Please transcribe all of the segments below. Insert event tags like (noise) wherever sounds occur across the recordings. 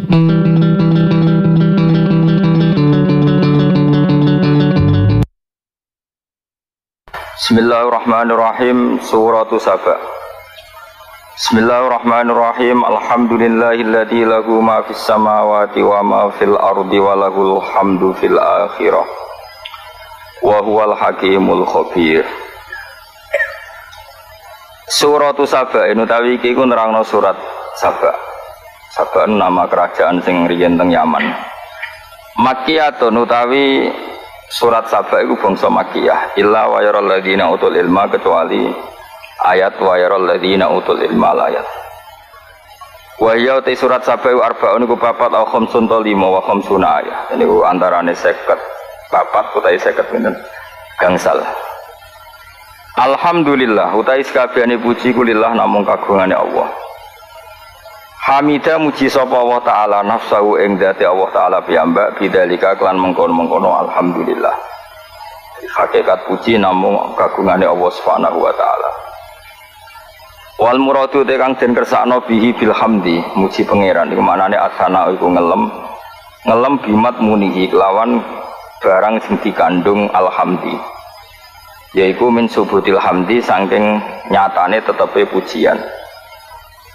Bismillahirrahmanirrahim Suratu Saba. Bismillahirrahmanirrahim Alhamdulillahilladzi lahu ma fis samawati wa ma fil ardi wa lahul hamdu fil akhirah. Wa huwal hakimul khabir. Suratu Saba ini tawi iki ku nerangno surat Saba Saba nama kerajaan sing riyen teng Yaman Makkiyatun utawi Surat Saba itu bangsa Makiyah. Illa wa yaral ladina utul ilma kecuali ayat wa yaral ladina utul ilma ayat. Wa hiya te surat Saba itu arba'un iku papat au khamsun to lima wa khamsuna ayat. Ku antarane 50 papat utawi 50 pinten gangsal. Alhamdulillah utawi sakabehane puji kulillah namung kagungane Allah. Hamidah muji sapa Allah taala nafsahu ing dati Allah taala piyambak bidzalika klan mengkono-mengkono alhamdulillah. Hakikat puji namung kagungane Allah Subhanahu wa taala. Wal muradu te kang den kersakno bihi bil hamdi muji pangeran iku maknane asana iku ngelem ngelem bimat munihi kelawan barang sing dikandung alhamdi yaiku min subutil hamdi saking nyatane tetepe pujian.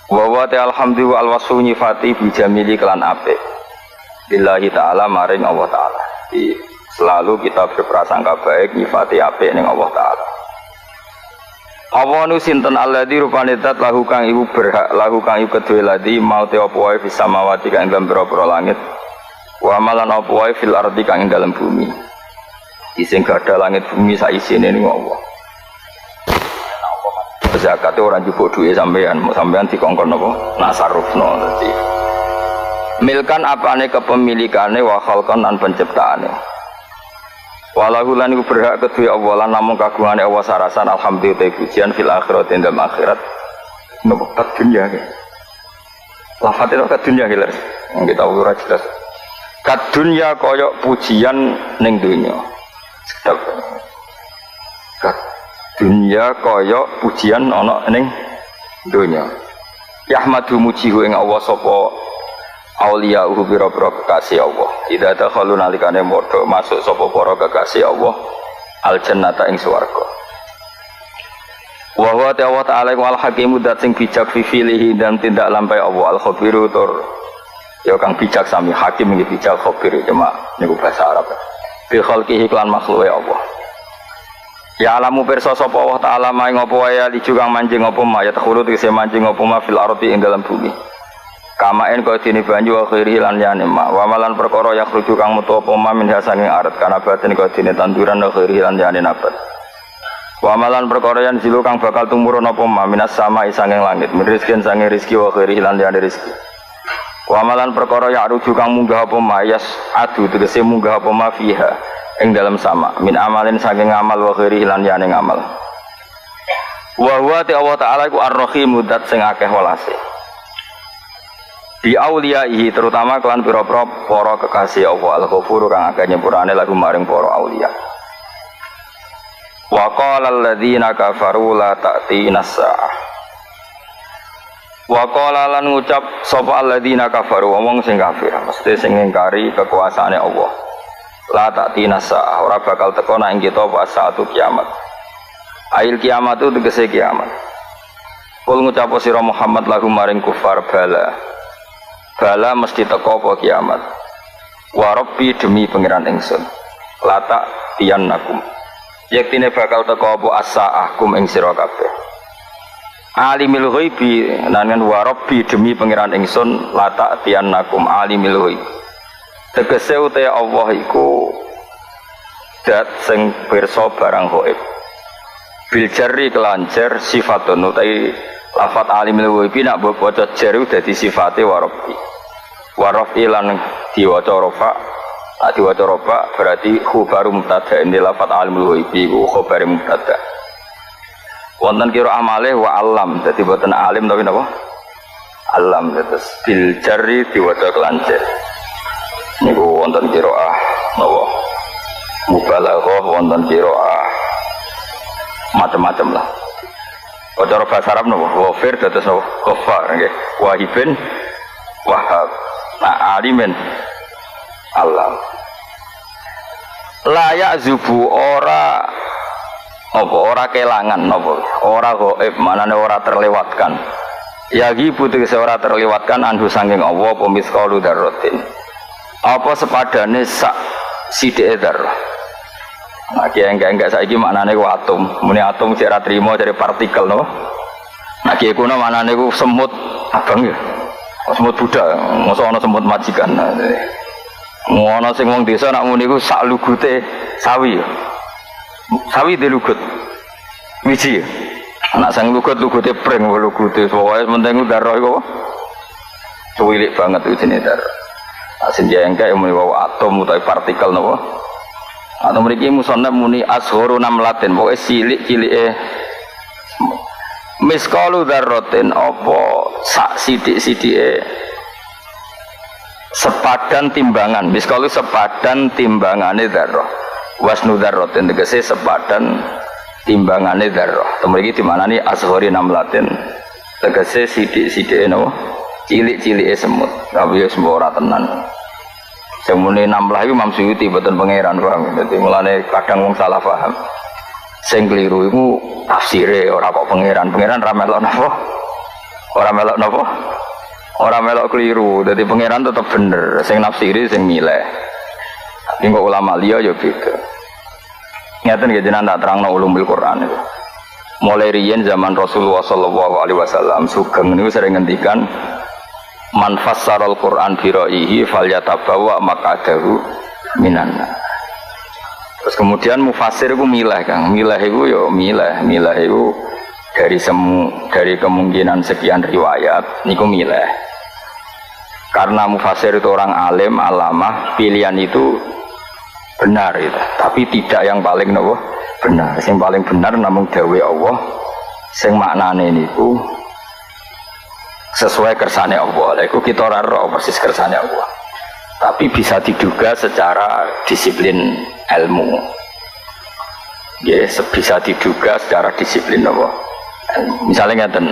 Wa ta alhamdulillah al wasu nyifati bi jamili kelan apik. Billahi taala maring Allah taala. Selalu kita berprasangka baik nyifati apik ning Allah taala. Allah nu sinten alladzi rupane zat lahu kang ibu berhak lahu kang ibu kedue ladi mau te apa wae fis samawati kang dalam pira langit. Wa malan apa wae fil ardi kang dalam bumi. Ising gada langit bumi sak isine ning Allah zakat orang jupuk duit sampean. Sampean dikongkon apa? Nasarufno dadi milkan apane kepemilikane wa khalqan lan penciptaane. Walahu lan iku berhak kedua Allah lan namung kagungane sarasan alhamdulillah pujian fil akhirat ing dalam akhirat. Nopo kat dunia ke lafat itu kat dunia ke kita ora jelas kat dunia koyok pujian ning dunia. Kat dunia kaya pujian ana ning donya. Yahmadu mujihu ing Allah sapa aulia uhu biro-biro kekasih Allah. Ada kalau nalikane modo masuk sapa para kekasih Allah al jannata ing swarga. Wa huwa ta'ala ta'ala wal hakimu dat sing bijak fi filihi dan tidak lampai Allah. Al khabiru tur. Ya kang bijak sami. Hakim nggih bijak khabir cuma niku bahasa Arab. Bi khalqihi lan makhluke Allah Ya alamu pirsa sapa Allah taala maing apa wae ali juga manjing apa ma ya takhulu tegese manjing apa ma fil ardi ing dalam bumi. Kamaen kaya dene banyu akhiri lan yane ma wa malan perkara ya khruju kang metu apa ma min hasanging arat kana batin kaya dene tanduran akhiri lan yane nabat. Wa malan perkara yang silu kang bakal tumurun apa ma minas sama isanging langit min rizkin sanging rizki wa akhiri lan yane rizki. Wa malan perkara ya ruju kang munggah apa ma yas adu tegese munggah apa ma fiha ing dalam sama. Min amalin saking amal wa khairi lan yane ngamal. Wa huwa ta Allah taala iku ar-rahim sing akeh welase bi auliyaihi terutama kelan pira-pira para kekasih Allah. Al-ghafur kang akeh nyepurane lagu maring para aulia. Wa qala alladziina kafaru la ta'tina as-saah Wa qala lan ngucap sapa alladzina kafaru? Wong sing kafir. Mesti sing ngingkari kekuasaane Allah la tak tinasa ora bakal teko nak kita pas saatu kiamat. Ail kiamat itu tegese kiamat. Kul ngucap sira Muhammad lagu maring kufar bala. Bala mesti teko apa kiamat? Warobi demi pangeran ingsun. Lata tian nakum yaktine bakal teko apa asa kum ing sira kabeh. Alimil ghaibi nan warobi demi pangeran ingsun lata tian nakum alimil ghaibi tegese uta Allah iku dat sing pirsa barang gaib. Bil jarri kelancer sifatun utai lafat alimul ghaibi nak baca jar dadi sifate warabi waraf ilan diwaca rafa nak diwaca rafa berarti khabaru mubtada ini lafat alimul ghaibi ku khabar mubtada. Wonten kira amale wa alam dadi boten alim tapi napa? Alam terus bil jarri diwaca kelancer niku wonten kiroah napa mubalaghah wonten kiroah. Macam-macam lah. Cara bahasa Arab napa wafir dados napa ghafar nggih. Wahibin wahab Nah, alimin. Allah. Layak zubu ora apa ora kelangan apa ora gaib manane ora terlewatkan. Ya gitu ora terlewatkan anhu sanging Allah apa miskalu darrotin apa sepadane sak sithik darah Nah, enggak enggak saiki maknane ku atom. Muni atom cek ra trimo dari partikel no. Nah, kiai kuno maknane ku semut abang ya. Oh, semut Buddha, masa ana semut majikan. Nah, Ngono sing wong desa nak muni ku sak lugute sawi ya. Sawi di lugut. Wiji ya. Anak sang lugut lugute pring lugute pokoke penting darah iku. Cuwilik banget itu jenis enggak yang muni atom utawa partikel napa? atau mereka musonab muni ashoru namlatin pokoknya silik cilik eh. Miskalu darrotin opo sak sidik sidik eh. Sepadan timbangan. Miskalu sepadan timbangane darroh. Wasnu darrotin tegese sepadan timbangane di mana nih ashori namlatin tegese sidik sidik eh no cilik cilik eh semut tapi ya semua orang tenan yang muni namlah itu Imam Suyuti betul pangeran paham. Jadi mulane kadang wong salah paham. Sing keliru itu tafsire ora kok pangeran. Pangeran ra melok napa? Ora melok napa? Ora melok keliru. Jadi pangeran tetap bener. Sing nafsiri sing milih. Tapi kok ulama liya ya beda. Ngeten nggih jenengan tak terangno ulumul Quran itu. Mulai riyen zaman Rasulullah sallallahu alaihi wasallam sugeng niku sering ngendikan man fassarul Quran bi ra'yihi falyatabawa maq'adahu minan Terus kemudian mufasir itu milah Kang. Milah itu yo milah, milah itu dari semu dari kemungkinan sekian riwayat niku milah. Karena mufasir itu orang alim, alamah, pilihan itu benar itu, tapi tidak yang paling nopo benar. Yang paling benar namun dawe Allah sing maknane niku sesuai kersane Allah. Itu kita raro persis kersane Allah. Tapi bisa diduga secara disiplin ilmu. Ya, bisa diduga secara disiplin Allah. Misalnya ngeten,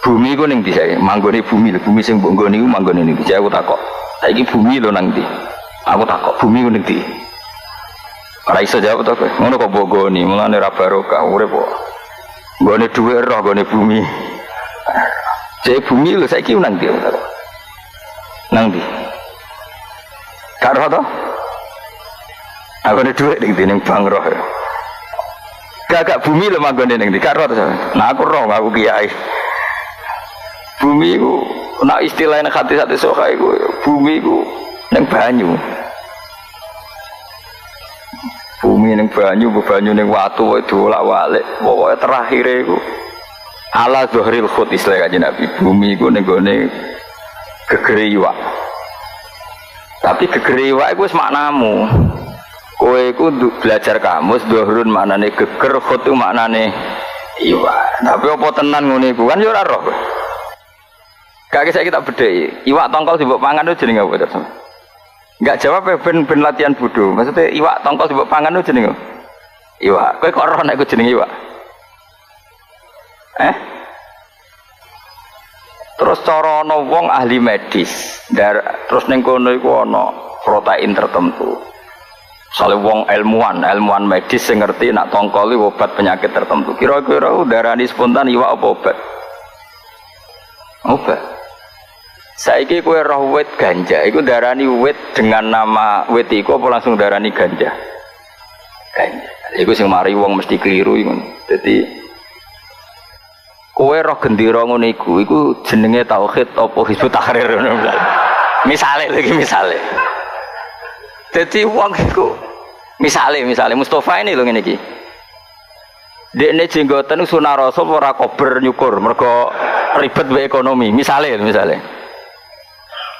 bumi ku bisa manggone bumi, bumi sing mbok nggone iku manggone ning bisa aku takok. Saiki bumi lho nang ndi? Aku takok, bumi ku ning ndi? Ora iso jawab kowe. Ngono kok mbok nggone, mulane ra barokah urip kok. Nggone roh nggone bumi. Jadi bumi lho saya nang dia. Nang di. Karo to? Aku ada duit ning ning bang roh. Gagak bumi lho manggone ning di. Karo to. Nah aku roh aku kiai. Bumi ku nak istilahnya hati-hati soka iku bumi ku nang banyu. Bumi ning banyu, banyu ning watu itu lah walik. Pokoknya terakhir iku ala zuhril khut istilah kaji nabi. Bumi gegere iwak. Tapi gegere iwak itu maknamu. Kowe ku belajar kamus zuhrun maknane geger khut itu maknane iwak. Tapi apa tenan ngono iku? Kan yo ora roh. Kaki saya kita bedai, iwak tongkol di pangan itu jadi apa terus? Enggak jawab ya ben ben latihan bodoh. Maksudnya iwak tongkol di pangan itu jadi Iwak, kowe kok roh nek jeneng iwak? Eh? Terus cara ana wong ahli medis, dar, terus ning kono iku ana protein tertentu. Soale wong ilmuwan, ilmuwan medis sing ngerti nak tongkol obat penyakit tertentu. Kira-kira darani spontan iwak apa obat? Obat. Saiki kue roh wit ganja, iku darani wit dengan nama wit iku apa langsung darani ganja? Ganja. Iku sing mari wong mesti keliru iku. Dadi kowe roh gendera ngono iku? Iku jenenge tauhid apa hizbut tahrir? Misale lagi misale. Dadi wong iku misale misale. Mustafa ini lho ngene iki. Dekne jenggoten sunah rasul ora kober nyukur? Mergo ribet wae ekonomi. Misale misale.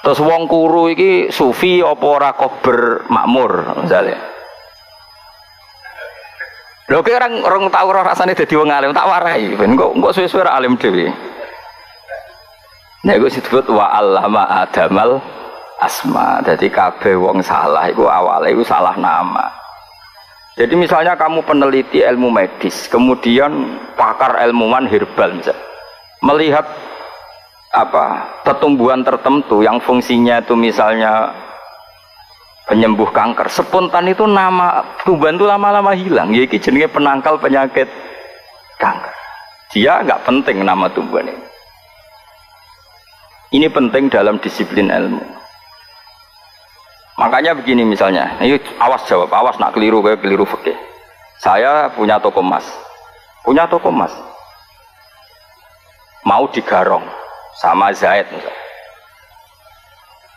Terus wong kuru iki sufi apa ora kober makmur? Misale Lho kira orang orang tahu roh rasane dadi wong alim tak warai ben kok kok suwe-suwe alim dhewe. Nek gue disebut wa allama adamal asma. Jadi kabeh wong salah iku awale iku salah nama. Jadi misalnya kamu peneliti ilmu medis, kemudian pakar ilmuwan herbal misalnya, melihat apa pertumbuhan tertentu yang fungsinya itu misalnya penyembuh kanker. Spontan itu nama tumbuhan itu lama-lama hilang. Ya jenenge penangkal penyakit kanker. Dia nggak penting nama tumbuhan ini. Ini penting dalam disiplin ilmu. Makanya begini misalnya ini awas jawab awas nak keliru kayak keliru fikih saya punya toko emas. Punya toko emas. Mau digarong sama Zaid misalnya.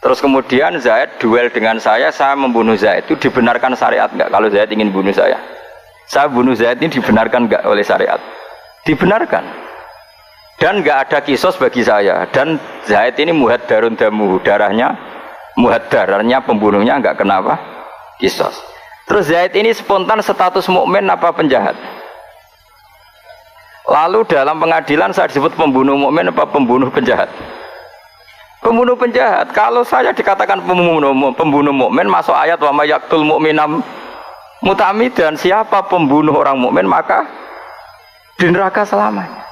Terus kemudian Zaid duel dengan saya, saya membunuh Zaid. Itu dibenarkan syariat enggak kalau Zaid ingin bunuh saya? Saya bunuh Zaid ini dibenarkan enggak oleh syariat? Dibenarkan. Dan enggak ada kisos bagi saya. Dan Zaid ini muhad darun damu, darahnya muhad darahnya pembunuhnya enggak kenapa? Kisos. Terus Zaid ini spontan status mukmin apa penjahat? Lalu dalam pengadilan saya disebut pembunuh mukmin apa pembunuh penjahat? Pembunuh penjahat. Kalau saya dikatakan pembunuh pembunuh mukmin masuk ayat wa mayaktul mukminam dan siapa pembunuh orang mukmin maka di neraka selamanya.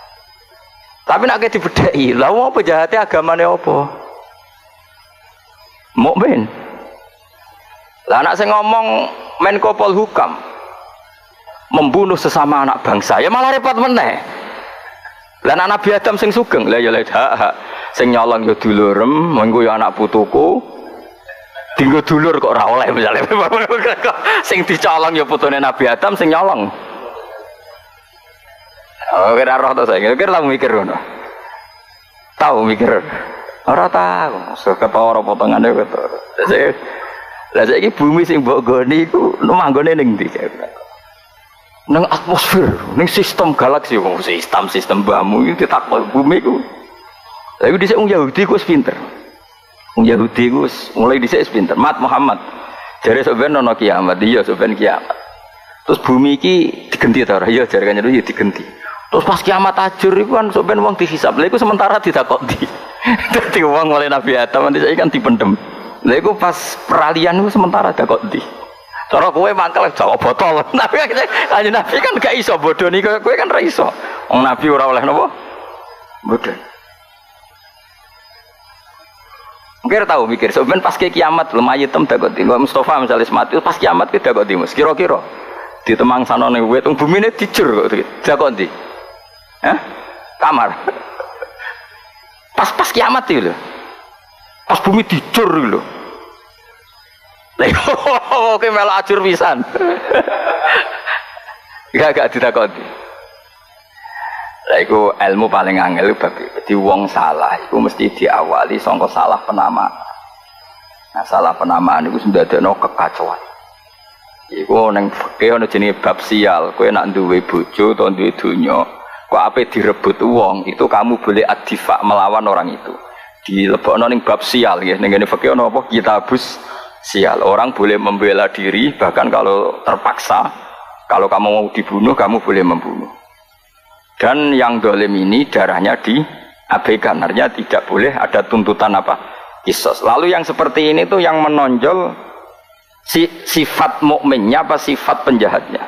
Tapi nak dibedai, lah mau penjahatnya agamanya apa? Mukmin. Lah anak saya ngomong Menko Polhukam, membunuh sesama anak bangsa ya malah repot meneh lah anak Nabi Adam sing sugeng lah ya lah sing nyolong ya dulurem mengko ya anak putuku tinggal dulur kok ora oleh misalnya. (laughs) Sing dicolong ya putune Nabi Adam sing nyolong. Oh kira roh to saya kira lah mikir ngono? Tahu mikir. Ora tahu ketara potongane ketara lah saiki bumi sing mbok goni iku manggone ning ndi? Neng atmosfer, neng sistem galaksi, sistem sistem bamu itu takut bumi itu. Di sini Yahudi ku pinter. Wong Yahudi ku mulai di sini pinter. Mat Muhammad. Jadi sebenarnya nono kiamat, dia sebenarnya kiamat. Terus bumi ki digenti ta ora? Iya ya digenti. Terus pas kiamat ajur itu kan sebenarnya wong dihisap. Lalu sementara tidak kok di. (laughs) Dadi wong oleh Nabi Adam nanti saya kan dipendem. Lalu pas peralihan itu sementara di. Cara kowe mangkel jawab botol. (laughs) Nabi kan Nabi kan gak iso bodoni kowe kan ra iso. Wong Nabi ora oleh napa? Bodoh. Mungkin tahu mikir, sebenarnya pas kiamat lemah hitam takut di Mustafa misalnya mati pas kiamat kita takut di mus. Kira-kira? Di temang sana nih wet bumi ini dicur kok takut di, ya kamar. (laughs) Pas pas kiamat itu pas bumi dicur loh (laughs) Oke melok ajur pisan. (laughs) Gak gak ditakoni. Lah iku ilmu paling angel bagi di wong salah iku mesti diawali sangka salah penamaan. Nah, salah penamaan iku ndadekno kekacauan. Iku ning fikih ana jenenge bab sial, kowe nak duwe bojo utawa duwe donya, kok ape direbut wong, itu kamu boleh adifa melawan orang itu. Dilebokno ning bab sial ya, ning ngene fikih ana apa? Kitabus sial. Orang boleh membela diri, bahkan kalau terpaksa, kalau kamu mau dibunuh, kamu boleh membunuh. Dan yang dolim ini darahnya diabaikan, artinya tidak boleh ada tuntutan apa? Kisos. Lalu yang seperti ini tuh yang menonjol si, sifat mukminnya apa sifat penjahatnya?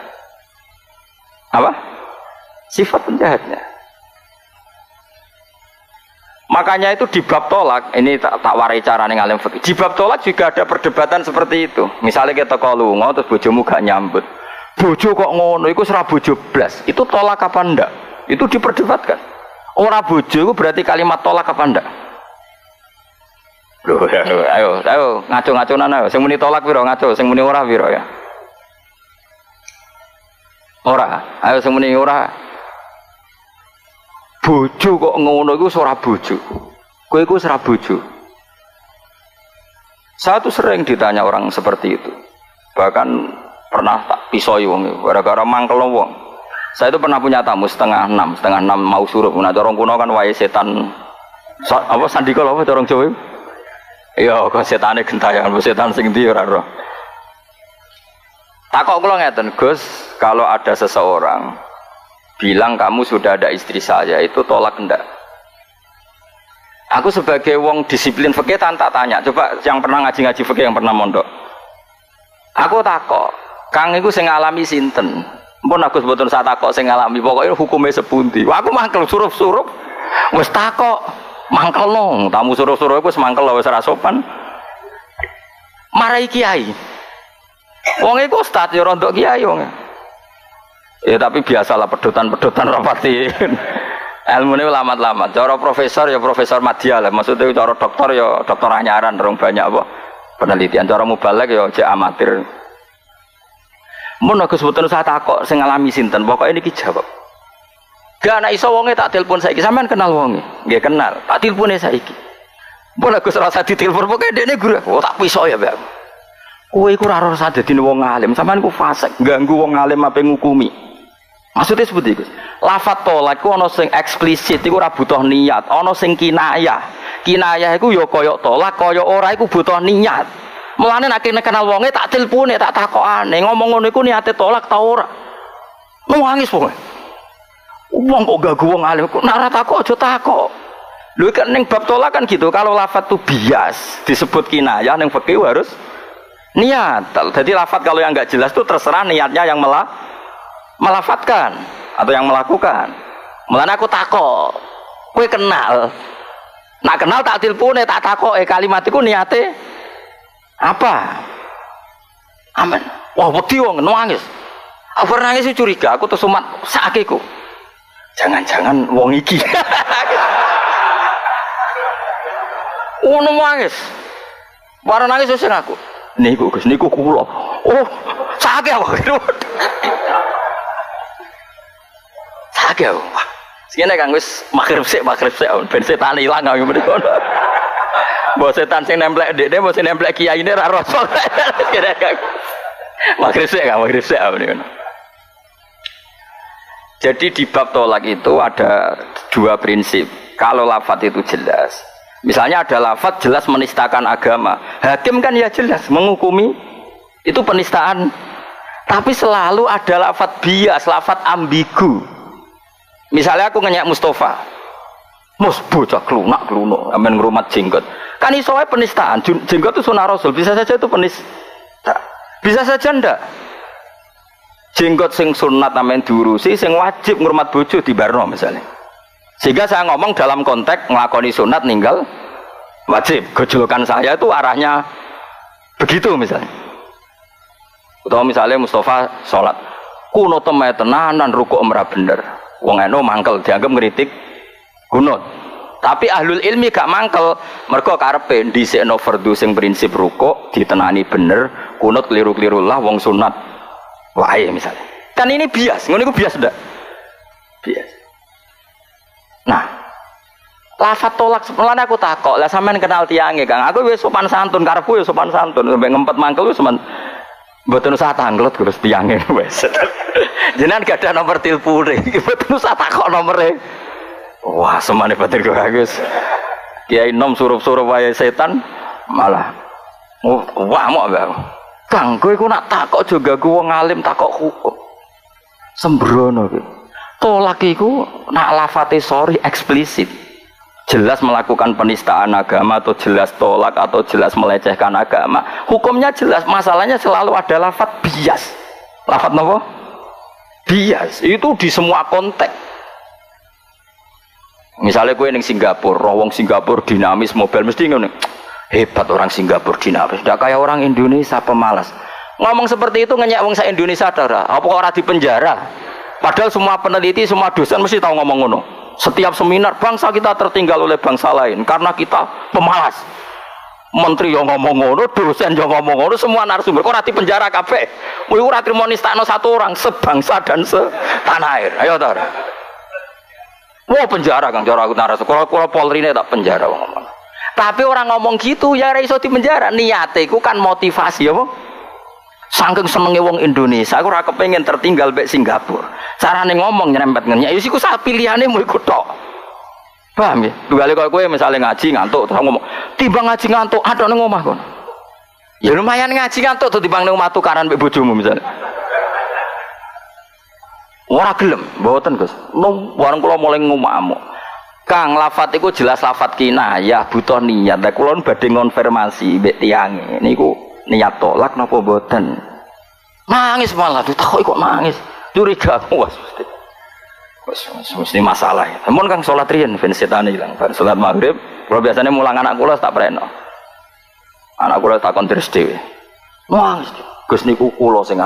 Apa? Sifat penjahatnya. Makanya itu di bab tolak, ini tak, tak warai cara nih ngalim fikih. Di bab tolak juga ada perdebatan seperti itu. Misalnya kita kalau lungo terus bojomu gak nyambut. Bojo kok ngono, itu serah bojo blas. Itu tolak apa ndak? Itu diperdebatkan. Ora bojo itu berarti kalimat tolak apa ndak? Loh, ya, ayo, ayo ngaco-ngaco nana, sing muni tolak piro ngaco, sing muni ora piro ya. Ora, ayo sing muni ora bojo kok ngono iku ora bojo. Kowe iku ora bojo. Saya tuh sering ditanya orang seperti itu. Bahkan pernah tak pisoi wong gara-gara mangkel wong. Saya itu pernah punya tamu setengah enam, setengah enam mau suruh. Nah, orang kuno kan wae setan apa sandika apa orang Jawa? Iya, kok setane gentayangan, setan sing ndi ora roh. Takok kula ngeten, Gus, kalau ada seseorang bilang kamu sudah ada istri saya itu tolak enggak aku sebagai wong disiplin fikih tak tanya coba yang pernah ngaji-ngaji fikih yang pernah mondok aku takok kang itu sing alami sinten pun aku sebetulnya saya takok sing alami pokoknya hukumnya sepunti aku mangkel surup-surup wis takok Mangkel nong, tamu suruh-suruh iku semangkel wis ora sopan. Marai kiai. Wong iku ustaz ya rontok kiai wong. Ya tapi biasalah pedotan-pedotan rapati. Ilmu ini lamat-lamat. Cara profesor ya profesor madya lah. Maksudnya cara dokter ya dokter anyaran. Orang banyak apa penelitian. Cara mubalek ya cek amatir. Mun aku sebutan saya takok sing ngalami sinten. Pokoknya ini jawab. Gak anak iso wonge tak telepon saiki. Sampean kenal wonge? Nggih kenal. Tak telepone saiki. Mun aku serasa ditelepon pokoknya dekne guru. Oh tak pisau ya, Mbak. Kowe iku ora ora dadi wong alim. Sampean ku fasik, ganggu wong alim apa ngukumi. Maksudnya seperti itu. Lafat tolak ku sing eksplisit iku ora butuh niat, ana sing kinayah. Kinayah iku ya kaya tolak, kaya ora iku butuh niat. Mulane nek kenal wonge tak tilpune, tak takokane, ngomong ngono iku niate tolak ta ora. Nangis pokoke. Wong kok gak wong alim, kok nara takok aja takok. Lho kan ning bab tolak kan gitu, kalau lafat tuh bias disebut kinayah ning fikih harus niat. Jadi lafat kalau yang nggak jelas tuh terserah niatnya yang melah melafatkan atau yang melakukan. Mulane aku takok, kowe kenal. Nak kenal tak tilpune tak takok eh kalimat iku niate apa? Amin. Wah, wedi wong nangis. Aku nangis curiga, aku tuh sumat sakeku. Jangan-jangan wong iki. (laughs) Ngono nangis. Barang nangis wis aku. Niku Gus, niku kula. Oh, sakit aku. Sakit aku. Wah, Sekene Kang wis magrib sik, magrib sik ben setan. Mbok setan sing nemplek mbok sing nemplek kiai ini ra. Sekene Kang. Magrib sik aku jadi di bab tolak itu ada dua prinsip. Kalau lafat itu jelas, misalnya ada lafat jelas menistakan agama. Hakim kan ya jelas menghukumi itu penistaan. Tapi selalu ada lafat bias, lafat ambigu. Misalnya aku ngenyak Mustafa, Mus bocah klunak kluno, amen ngrumat jenggot. Kan iso penistaan. Jenggot itu sunnah Rasul, bisa saja itu penista. Bisa saja ndak? Jenggot sing sunat amen diurusi sing wajib ngurmat bojo di barno misalnya. Sehingga saya ngomong dalam konteks ngelakoni sunat ninggal wajib. Gejolokan saya itu arahnya begitu misalnya. Atau misalnya Mustafa sholat. Kuno temai tenanan rukuk umrah bener. Wong eno mangkel dianggap ngeritik kunut tapi ahlul ilmi gak mangkel mereka karepe dhisikno fardhu sing prinsip rukuk ditenani bener kunut keliru-keliru lah wong sunat wae misalnya. Kan ini bias, ngono iku bias ndak? Bias. Nah, lafat tolak sebenarnya aku takok lah sampean kenal tiangnya kang aku wis sopan santun karepku wis sopan santun sampai ngempet mangkel wis sopan Mboten usah tanglet terus tiangnya (laughs) wis. Jenengan gak ada nomor telepon (laughs) mboten usah takok nomornya. Wah, semane batin kok bagus. Kiai nom surup-surup wae setan malah wah mau gak. Kang, kowe ku nak takok juga gue wong alim takok hukum. Sembrono kowe. Tolak iku nak lafate sorry eksplisit. Jelas melakukan penistaan agama atau jelas tolak atau jelas melecehkan agama. Hukumnya jelas, masalahnya selalu ada lafat bias. Lafat nopo? Bias. Itu di semua konteks. Misalnya gue neng Singapura, rawong Singapura dinamis mobil mesti ngono. Hebat orang Singapura dinamis. Tidak kayak orang Indonesia pemalas. Ngomong seperti itu ngenyak wong Indonesia darah. Apa orang di penjara? Padahal semua peneliti, semua dosen mesti tahu ngomong ngono. Setiap seminar bangsa kita tertinggal oleh bangsa lain karena kita pemalas. Menteri yang ngomong ngono, dosen yang ngomong ngono, semua narasumber. Kok rati penjara kafe? Wih, rati monistakno satu orang sebangsa dan setanah air. Ayo tar. Wah penjara kang cara aku narasumber. Kalau kalau Polri ini tak penjara ngomong. Tapi orang ngomong gitu ya iso di penjara. Niate iku kan motivasi ya, Sangking senenge wong Indonesia, aku ora kepengen tertinggal mbek Singapura. Carane ngomong nyerempet ngenyek, ya iku sak pilihane mau ikut tok. Paham ya? Tugale koyo kowe misalnya ngaji ngantuk terus ngomong, timbang ngaji ngantuk ada omah kon. Ya lumayan ngaji ngantuk tuh timbang ning omah tukaran mbek misalnya. Ora gelem, mboten Gus. Nang warung kula mulai ngomong Kang lafat itu jelas lafat kinayah butuh niat. Lah kula badhe ngonfirmasi mbek tiange niku niat tolak napa mboten. Nangis malah takut kok nangis. Curiga aku was mesti masalah. Namun kang sholat rian, ben setan hilang. Bar sholat maghrib, kalau biasanya mulang anak kula tak preno. Anak kula tak terus dewi. Wah, Gus niku kula sing.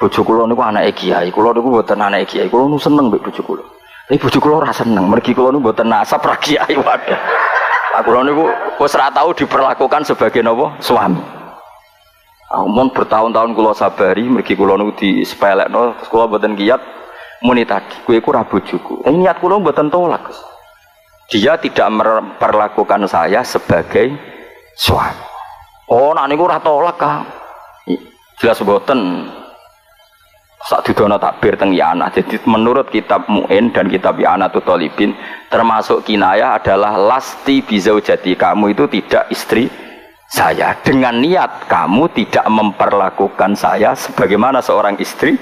Bojo kula niku anake kiai, kula niku mboten anake kiai. Kula nu seneng mbek bojo kula. Tapi bojo kula ora seneng, mergi kula niku mboten nasab ra kiai waduh. Aku kula niku wis ora tau diperlakukan sebagai napa? Suami. Amun bertahun-tahun kula sabari, mergi kula niku disepelekno, terus kula mboten kiat muni tadi, kowe iku ra bojoku. Eh niat kula mboten tolak. Dia tidak memperlakukan saya sebagai suami. Oh, nak niku ora tolak, Kang. Jelas mboten. Saat didono takbir teng Yana. Jadi menurut kitab Mu'in dan kitab Yana Tutolibin termasuk kinaya adalah lasti bizaujati kamu itu tidak istri saya dengan niat kamu tidak memperlakukan saya sebagaimana seorang istri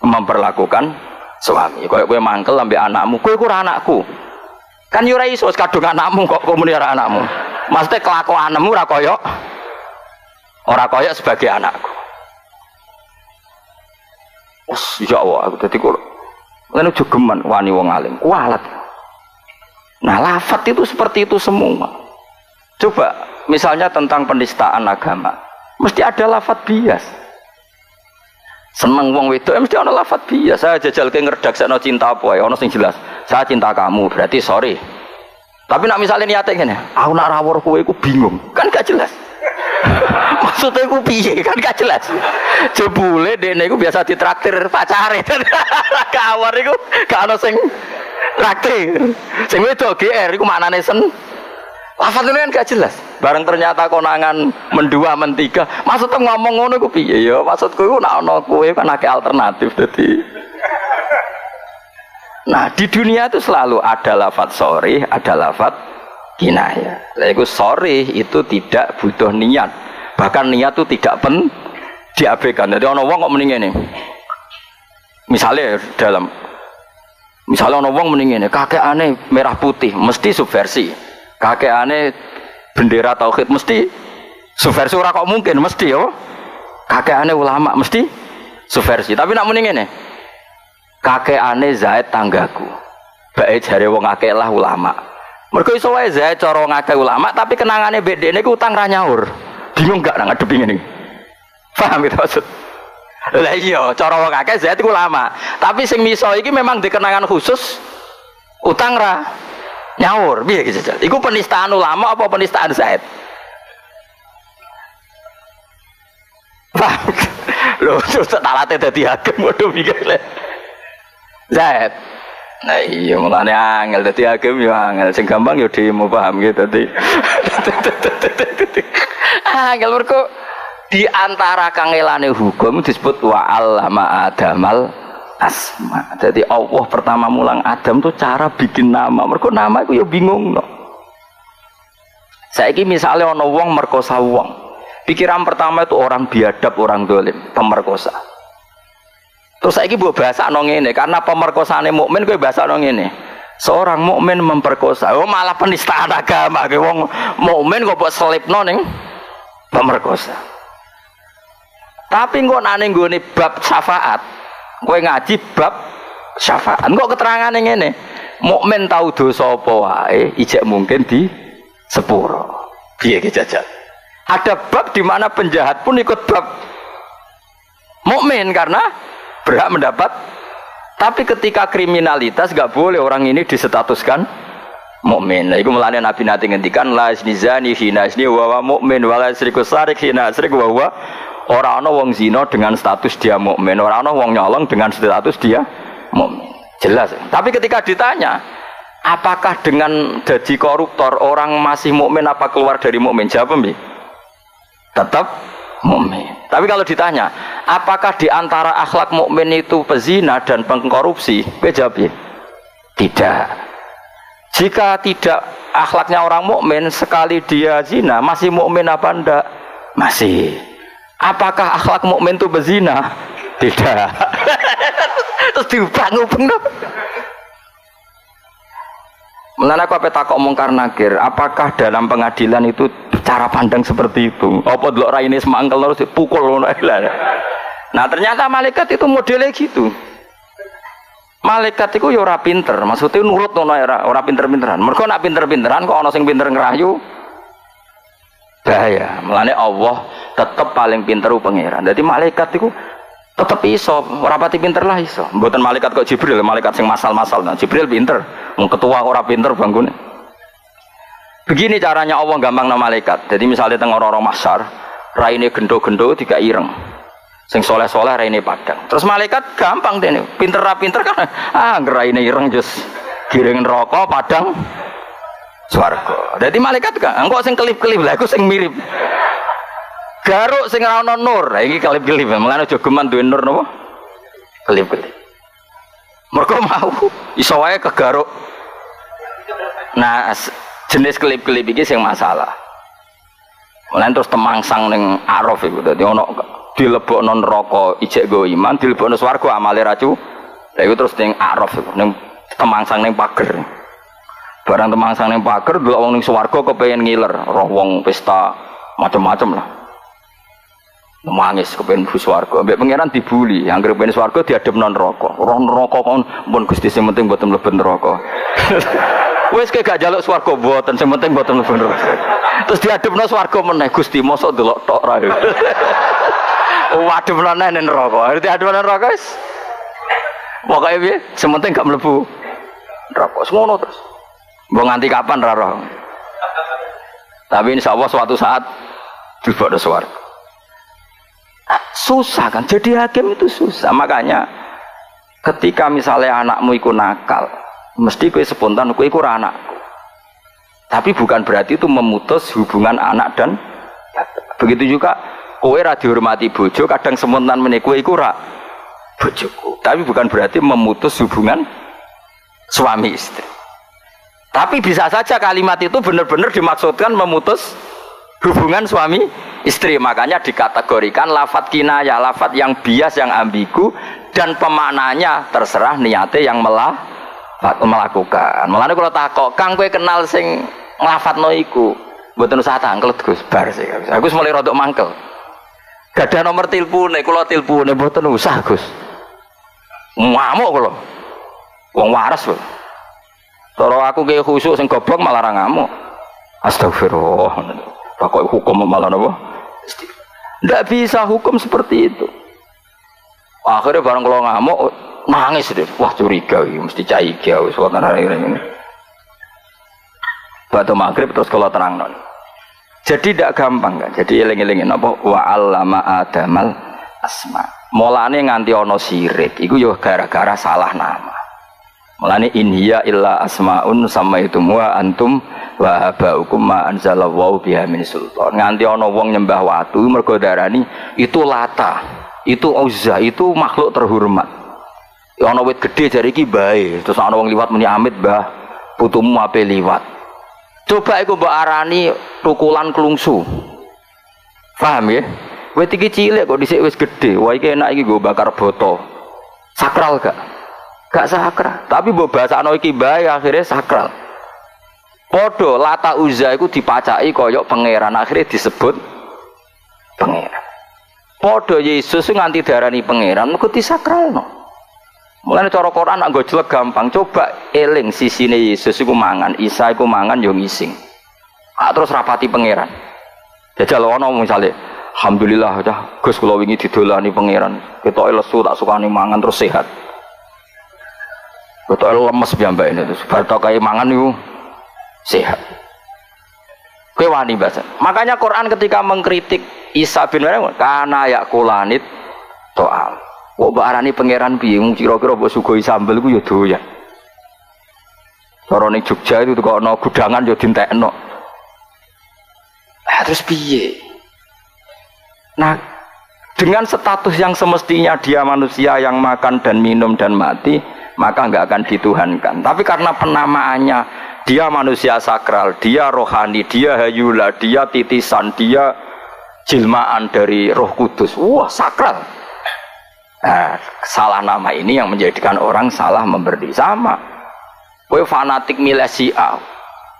memperlakukan suami. Kau kue mangkel ambil anakmu, kue kurang anakku. Kan yura iso kadung anakmu kok kau anakmu. Maksudnya kelakuan anakmu ora koyok, ora koyok sebagai anakku. Us, ya Allah, aku tadi kalau Kan jogeman wani wong alim, kualat. Nah, lafat itu seperti itu semua. Coba misalnya tentang penistaan agama, mesti ada lafat bias. Seneng wong wedok ya mesti ana lafat biasa saya jajal ke ngerdak saya cinta apa ya ana sing jelas. Saya cinta kamu berarti sorry. Tapi nak misalnya niatnya gini aku nak rawor kue aku bingung. Kan gak jelas (laughs) maksudnya aku piye? Kan gak jelas. Jebule dene aku biasa ditraktir pacare. (laughs) Kawar iku gak ana sing traktir. Sing wedok GR iku maknane sen. Lafat ini kan gak jelas. Bareng ternyata konangan mendua mentiga maksudnya ngomong ngono ku piye? Ya maksudku iku nak ana kowe kan alternatif dadi. Nah di dunia itu selalu ada lafat sorry, ada lafat kinaya. Lalu sorry itu tidak butuh niat, bahkan niat itu tidak pen diabaikan. Jadi ono wong kok mending ini. Misalnya dalam, misalnya ono wong mending ini, kakek aneh merah putih, mesti subversi. Kakek aneh bendera tauhid mesti subversi ora kok mungkin mesti yo kakek aneh ulama mesti subversi tapi nak mending ini kakek aneh Zaid tanggaku baik jari wong akeh lah ulama mereka iso wae Zaid cara ngake ulama tapi kenangannya beda ini utang ranyaur bingung gak nang ngadepi ini paham itu maksud? Lah iya cara wong akeh Zaid ulama. Tapi sing miso iki memang dikenangan khusus utang ra Nyaur, biar gitu jajal. Iku penistaan ulama apa penistaan Zaid? Loh, terus talate dadi hakim waduh mikir Zaid. Nah iya mulane angel dadi hakim ya angel sing gampang ya demo paham gitu dadi. angel mergo di antara kangelane hukum disebut wa allama adamal asma. Jadi Allah pertama mulang Adam tuh cara bikin nama. Mereka nama itu ya bingung no. Saya ini misalnya ono wong merkosa wong. Pikiran pertama itu orang biadab, orang dolim, pemerkosa. Terus saya ini bahasa nong ini karena pemerkosaan mukmin gue bahasa nong ini. Seorang mukmin memperkosa, oh malah penistaan agama, gue wong mukmin gue buat selip noning pemerkosa. Tapi gue nane gue nih bab syafaat, Kowe ngaji bab syafaat. Kok keterangan yang ini? Mukmin tahu dosa apa wae, ijek mungkin di sepuro. Piye ki jajal? Ada bab di mana penjahat pun ikut bab mukmin karena berhak mendapat tapi ketika kriminalitas gak boleh orang ini disetatuskan mukmin. Nah, itu melani Nabi nanti ngendikan la zani hina izni wa mukmin wa sarik hina syrik wa Orang ana wong zina dengan status dia mukmin, orang ana wong nyolong dengan status dia mukmin. Jelas. Tapi ketika ditanya, apakah dengan jadi koruptor orang masih mukmin apa keluar dari mukmin? Jawab. Tetap mukmin. Tapi kalau ditanya, apakah di antara akhlak mukmin itu pezina dan pengkorupsi? Jawab ya. Tidak. Jika tidak akhlaknya orang mukmin sekali dia zina masih mukmin apa enggak? Masih. Apakah akhlak mukmin itu bezina? Tidak. (laughs) Terus diubang-ubang dong. Aku apa takut mungkar nakir, apakah dalam pengadilan itu cara pandang seperti itu? Apa dulu ini semangkel terus dipukul Nah ternyata malaikat itu modelnya gitu. Malaikat itu ya ora pinter, maksudnya nurut ngono ora ora pinter-pinteran. Mergo nak pinter-pinteran kok ana sing pinter ngerayu bahaya. Mulane Allah tetep paling pinter pangeran. Jadi malaikat itu tetep iso, ora pati pinter lah iso. Mboten malaikat kok Jibril, malaikat sing masal-masal. Nah, Jibril pinter, ketua ora pinter bangun. Begini caranya Allah gampang nama malaikat. Jadi misalnya tengok orang-orang masar, raine gendo-gendo tiga ireng sing soleh-soleh raine padang. Terus malaikat gampang deh pinter ra pinter kan (laughs) ah raine ireng jus giring rokok padang swarga. Jadi malaikat kan engkau sing kelip-kelip lah aku sing mirip. Garuk sing ra ono nur. Lah iki kelip-kelip. Mulane aja geman nur napa? Kelip-kelip. Mergo mau iso wae kegaruk. Nah, jenis kelip-kelip iki sing masalah. Mulane terus temangsang ning Araf iku dadi ono dilebokno neraka ijek go iman, dilebokno swarga amale racu. Lah iku terus ning araf iku ning temangsang ning pager. Barang temangsang ning pager delok wong ning swarga kepengin ngiler, roh wong pesta macam-macam lah. Nangis kepengen bu swarga, mbek pangeran dibuli, anggere pengen swarga diadepno neraka. Roh neraka kon pun Gusti sing penting mboten mlebu neraka. (laughs) Wes kayak gak jaluk swarga mboten, sing penting mboten mlebu neraka. Terus diadepno swarga meneh Gusti mosok delok tok ra. Waduh meneh ning neraka. Arti adem neraka wis. Pokoke piye? Sementing gak mlebu neraka. Semono terus. Mbok nganti kapan ra roh. Tapi insya Allah suatu saat dibawa ke suara. Susah kan, jadi hakim itu susah. Makanya ketika misalnya anakmu ikut nakal, mesti kue spontan, kue ikut anakku. Tapi bukan berarti itu memutus hubungan anak dan begitu juga kowe ra dihormati bojo kadang semontan meneh kowe iku tapi bukan berarti memutus hubungan suami istri. Tapi bisa saja kalimat itu benar-benar dimaksudkan memutus hubungan suami istri. Makanya dikategorikan lafat kinaya lafat yang bias yang ambigu dan pemaknanya terserah niatnya yang melah melakukan malah kalau takok kang kowe kenal sing nglafat iku mboten usah tangkel Gus bar sih aku mulai rodok mangkel Gak ada nomor telepon, kalau telepon buatan usah gus. Ngamuk kalau, uang waras loh. Kalau aku kayak khusyuk sing goblok malah ra ngamuk. Astagfirullah. Pakai hukum malah apa? Tidak bisa hukum seperti itu. Akhirnya barang kalau ngamuk nangis deh. Wah curiga, mesti cai jauh. Suatu hari ini. Batu maghrib terus kalau terang non. Jadi tidak gampang kan. Jadi eling-elingin apa wa allama adamal asma. Mulane nganti ono sirik iku yo gara-gara salah nama. Mulane in hiya illa asmaun sama itu mua antum wa habaukum ma anzalallahu biha min sultan. Nganti ono wong nyembah watu mergo darani itu lata, itu uzza, itu makhluk terhormat. Ono wit gede jari iki bae, terus ono wong liwat muni amit bah putumu ape liwat. Coba iku mbok arani tukulan kelungsu. Paham ya? Wis iki cilik kok dhisik wis gede. Wah iki enak iki gue bakar boto. Sakral gak? Gak sakral. Tapi mbok basakno iki bae akhirnya sakral. Podo lata uza iku dipacai koyok pangeran akhirnya disebut pangeran. Podo Yesus nganti darani pangeran mergo disakralno. Mulane cara Quran nak jelek gampang. Coba eling sisine Yesus iku mangan, Isa iku mangan yo ngising. Ah, terus rapati pangeran. Jajal ono misale Alhamdulillah dah Gus kula wingi didolani pangeran. Ketoke lesu tak sukani mangan terus sehat. Ketoke lemes piyambake terus bar kaya mangan niku sehat. Kowe wani bahasa. Makanya Quran ketika mengkritik Isa bin Maryam karena yakulanit to'am Kok mbak arani pangeran piye? Mung kira-kira mbok sugoi sambel ku ya doyan. Cara Jogja itu kok ana gudangan ya dintekno. Nah, terus piye? Nah, dengan status yang semestinya dia manusia yang makan dan minum dan mati, maka nggak akan dituhankan. Tapi karena penamaannya dia manusia sakral, dia rohani, dia hayula, dia titisan, dia jilmaan dari Roh Kudus. Wah, sakral. Nah, salah nama ini yang menjadikan orang salah memberi sama. Kue fanatik milih si A.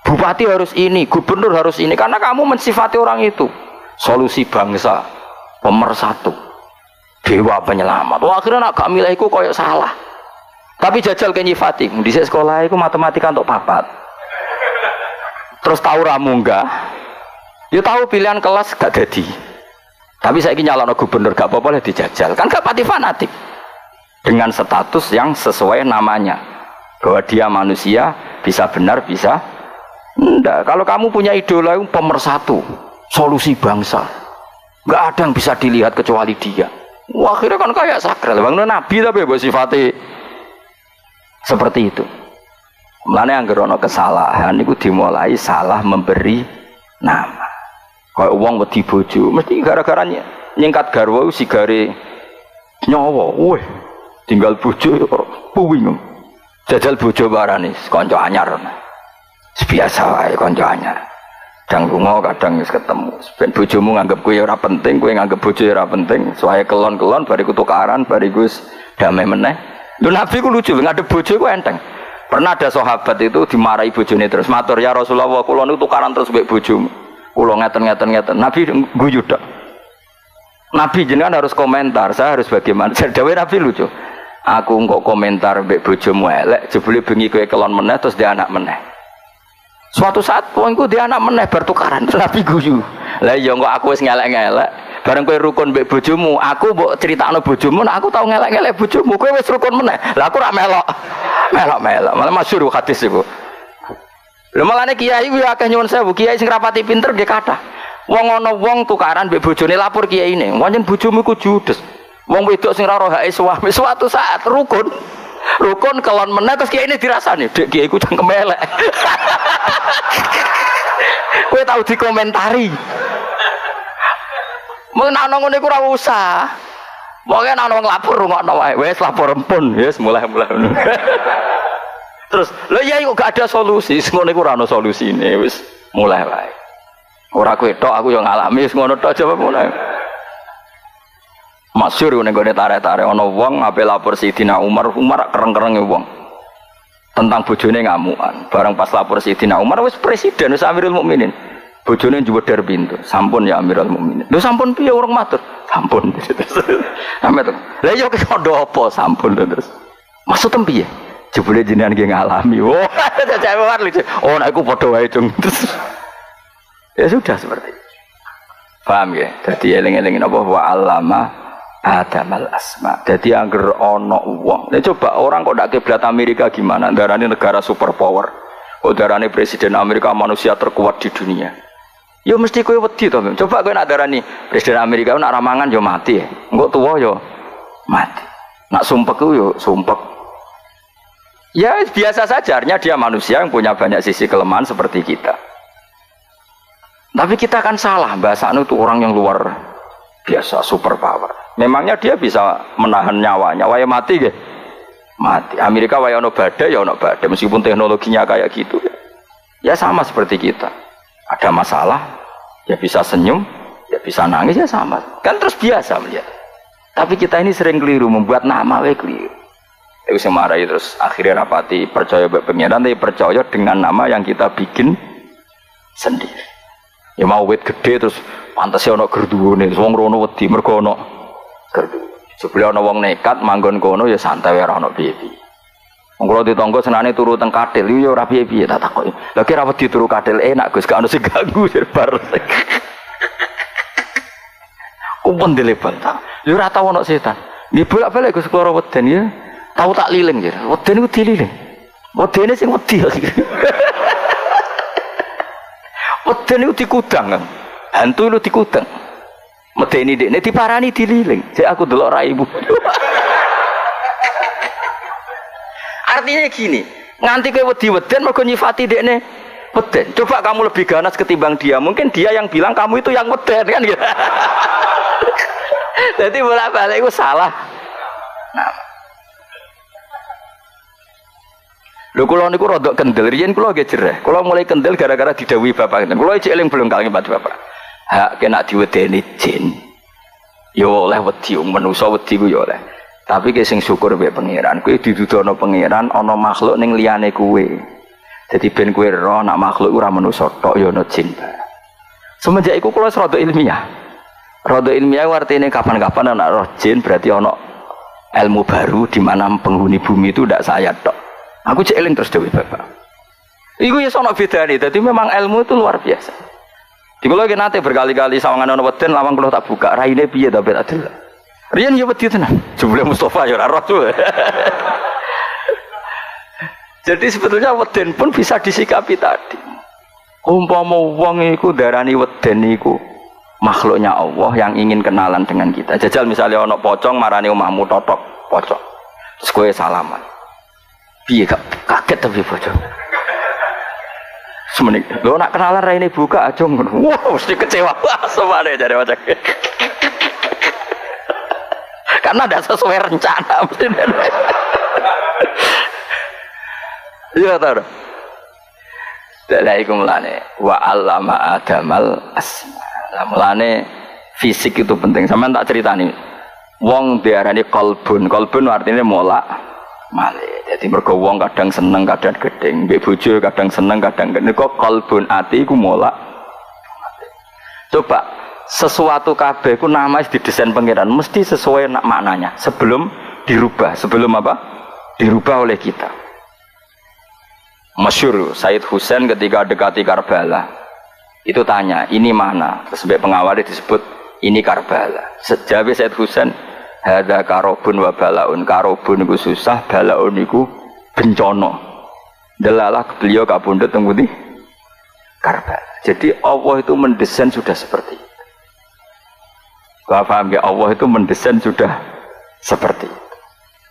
Bupati harus ini, gubernur harus ini karena kamu mensifati orang itu. Solusi bangsa, pemersatu, dewa penyelamat. Wah, akhirnya nak gak milihku koyok salah. Tapi jajal ke nyifati, di sekolah itu matematika untuk papat. Terus tahu ramu enggak? Ya tahu pilihan kelas gak jadi. Tapi saya ingin nyalon gubernur gak apa-apa dijajal. Kan gak pati fanatik. Dengan status yang sesuai namanya. Bahwa dia manusia, bisa benar, bisa enggak. Kalau kamu punya idola yang pemersatu, solusi bangsa. Gak ada yang bisa dilihat kecuali dia. Wah, akhirnya kan kayak sakral. Bang Nabi tapi buat sifatnya seperti itu. Mulanya yang gerono kesalahan itu dimulai salah memberi nama. Kayak uang wedi bojo, mesti gara-gara nyingkat garwa sigare nyawa. Wih, tinggal bojo puwing. Jajal bojo barani kanca anyar. Biasa wae kanca anyar. Kadang lunga, kadang ketemu. Ben bojomu nganggep kowe ora penting, kowe nganggep bojo ora penting. Soale kelon-kelon bariku tukaran, bariku damai meneh. Lu Nabi ku lucu, ngadep bojo ku enteng. Pernah ada sahabat itu dimarahi bojone terus matur ya Rasulullah kula niku tukaran terus mbek bojomu. Kula ngeten-ngeten ngeten. Nabi guyu tok. Nabi jenengan harus komentar, saya harus bagaimana. Dawe Nabi lucu. Aku kok komentar mbek bojomu elek, jebule bengi kowe kelon meneh terus dia anak meneh. Suatu saat wong iku dia anak meneh bertukaran Nabi guyu. Lah iya kok aku wis ngelek-ngelek, Bareng kowe rukun mbek bojomu, aku mbok critakno bojomu, nah aku tau ngelek-ngelek bojomu, kowe wis rukun meneh. Lah aku ora melok. Melok-melok. Malah masyhur hadis iku. Lha malane kiai kuwi akeh nyuwun sewu, kiai sing rapati pinter nggih kathah. Wong ana wong tukaran mbek bojone lapor kiai ini, "Wonten bojomu ku judes." Wong wedok sing ora roh hake suami suatu saat rukun. Rukun kelon meneh terus ini dirasani, "Dek kiai ku cangkem elek." (laughs) Kowe tau dikomentari. Mungkin ana ngono iku ora usah. Pokoke ana wong lapor rungokno wae. Wis lapor empun, wis mulai-mulai. (laughs) Terus, lho iya kok gak ada solusi, (laughs) ngono iku ora ana solusine, wis mulai wae. Ora kowe tok aku yo ngalami wis ngono tok jawab mulai. Masyur ning gone tare-tare ana wong ape lapor Sidina Umar, Umar kereng-kerenge wong. Tentang bojone ngamukan. Barang pas lapor Sidina Umar wis presiden wis Amirul Mukminin. Bojone njubedar pintu. Sampun ya Amirul Mukminin. Lho sampun piye urung matur? Sampun. (laughs) Sampe to. Lah yo iya, kondo apa sampun terus. Maksud piye? Jebule jenengan nggih ngalami. Wah, (laughs) cewek lucu. Oh, nek aku padha wae, Cung. Ya sudah seperti itu. Paham ya? Jadi eling-eling apa wa alama Adamal asma. Jadi angger ono uang. Coba orang kok ndak kiblat Amerika gimana? Darani negara superpower. Kok darani presiden Amerika manusia terkuat di dunia. Yo mesti kowe wedi to. Coba kowe nak darani Presiden Amerika nak ramangan yo mati ya. Engko tuwa yo mati. Nak sumpek yo sumpek. Ya biasa saja, artinya dia manusia yang punya banyak sisi kelemahan seperti kita. Tapi kita kan salah, bahasa itu orang yang luar biasa, super power. Memangnya dia bisa menahan nyawa, nyawa yang mati ya? Mati. Amerika waya ono badai ya ono badai, meskipun teknologinya kayak gitu. Ya sama seperti kita. Ada masalah, ya bisa senyum, ya bisa nangis ya sama. Kan terus biasa melihat. Tapi kita ini sering keliru membuat nama we keliru. Itu semarahi terus akhirnya rapati percaya bapak pengiran tapi percaya dengan nama yang kita bikin sendiri. Ya mau wet gede terus pantasnya ono gerduwone, wong rono wedi mergo ono gerdu. Sebelum ono wong nekat manggon kono ya santai ora ono piye-piye. Wong kula ditonggo senane turu teng katil yo ora piye-piye tak takoki. Lah kira wedi turu katil enak Gus gak ono sing ganggu bar. (laughs) Kumpul dilebar ta. Yo ora tau ono setan. Nggih bolak-balik Gus kula weden ya. Tahu tak liling ya. Weden iku dililing. Wedene sing wedi. Weden iku dikudang. Hantu lu dikudang. Medeni dekne diparani dililing. Cek aku delok raimu. Artinya gini, nganti ke wedi weden mergo nyifati dekne weden. Coba kamu lebih ganas ketimbang dia. Mungkin dia yang bilang kamu itu yang weden kan gitu. (laughs) Jadi bolak-balik itu salah. Nah. Lho kula niku rodok kendel, riyen kula nggih jereh. Kula mulai kendel gara-gara didhawuhi bapak ngeten. Kula cek eling belum kali Pak Bapak. Hak kena diwedeni jin. Yo oleh wedi manusa wedi ku yo oleh. Tapi kayak sing syukur be pangeran, kue didudono pangeran, ono makhluk neng liane kue. Jadi ben kue roh nak makhluk ora manusa tok ya ono jin. Semenjak iku kula rada ilmiah. Rada ilmiah artine kapan-kapan anak roh jin berarti ono ilmu baru di mana penghuni bumi itu tidak saya tok. Aku cek eling terus dewi bapak. Iku ya sono beda nih. Jadi memang ilmu itu luar biasa. Di kalau nanti berkali-kali sawangan ono weden lawang kalau tak buka raine piye tapi adil. Rian ya wedi tenan. Jebule Mustafa ya ora tuh. (laughs) Jadi sebetulnya weden pun bisa disikapi tadi. Umpama wong iku darani weden iku makhluknya Allah yang ingin kenalan dengan kita. Jajal misalnya ono pocong marani omahmu totok pocong. Terus salaman. Piye gak kaget tapi pocong. Semenit, lo nak kenalan ini buka aja ngono. Wah, mesti kecewa. Wah, semane jadi macam. Karena ada sesuai rencana mesti. Iya tahu. Lah iku mulane wa allama adamal asma. Mulane fisik itu penting. Sampeyan tak ceritani. Wong diarani kolbun. Kolbun artinya mola male. Jadi mergo wong kadang seneng, kadang gedeng. Mbek bojo kadang seneng, kadang gedeng. Kok kolbun ati iku mola. Coba sesuatu kabeh ku nama didesain pangeran mesti sesuai nak maknanya sebelum dirubah sebelum apa dirubah oleh kita Masyur Said Husain ketika dekati Karbala itu tanya ini mana sebagai pengawal disebut ini Karbala sejauh Said Husain ada karobun wa balaun karobun itu susah balaun itu bencono delalah beliau kabundut tengguti Karbala jadi Allah itu mendesain sudah seperti itu paham ya Allah itu mendesain sudah seperti itu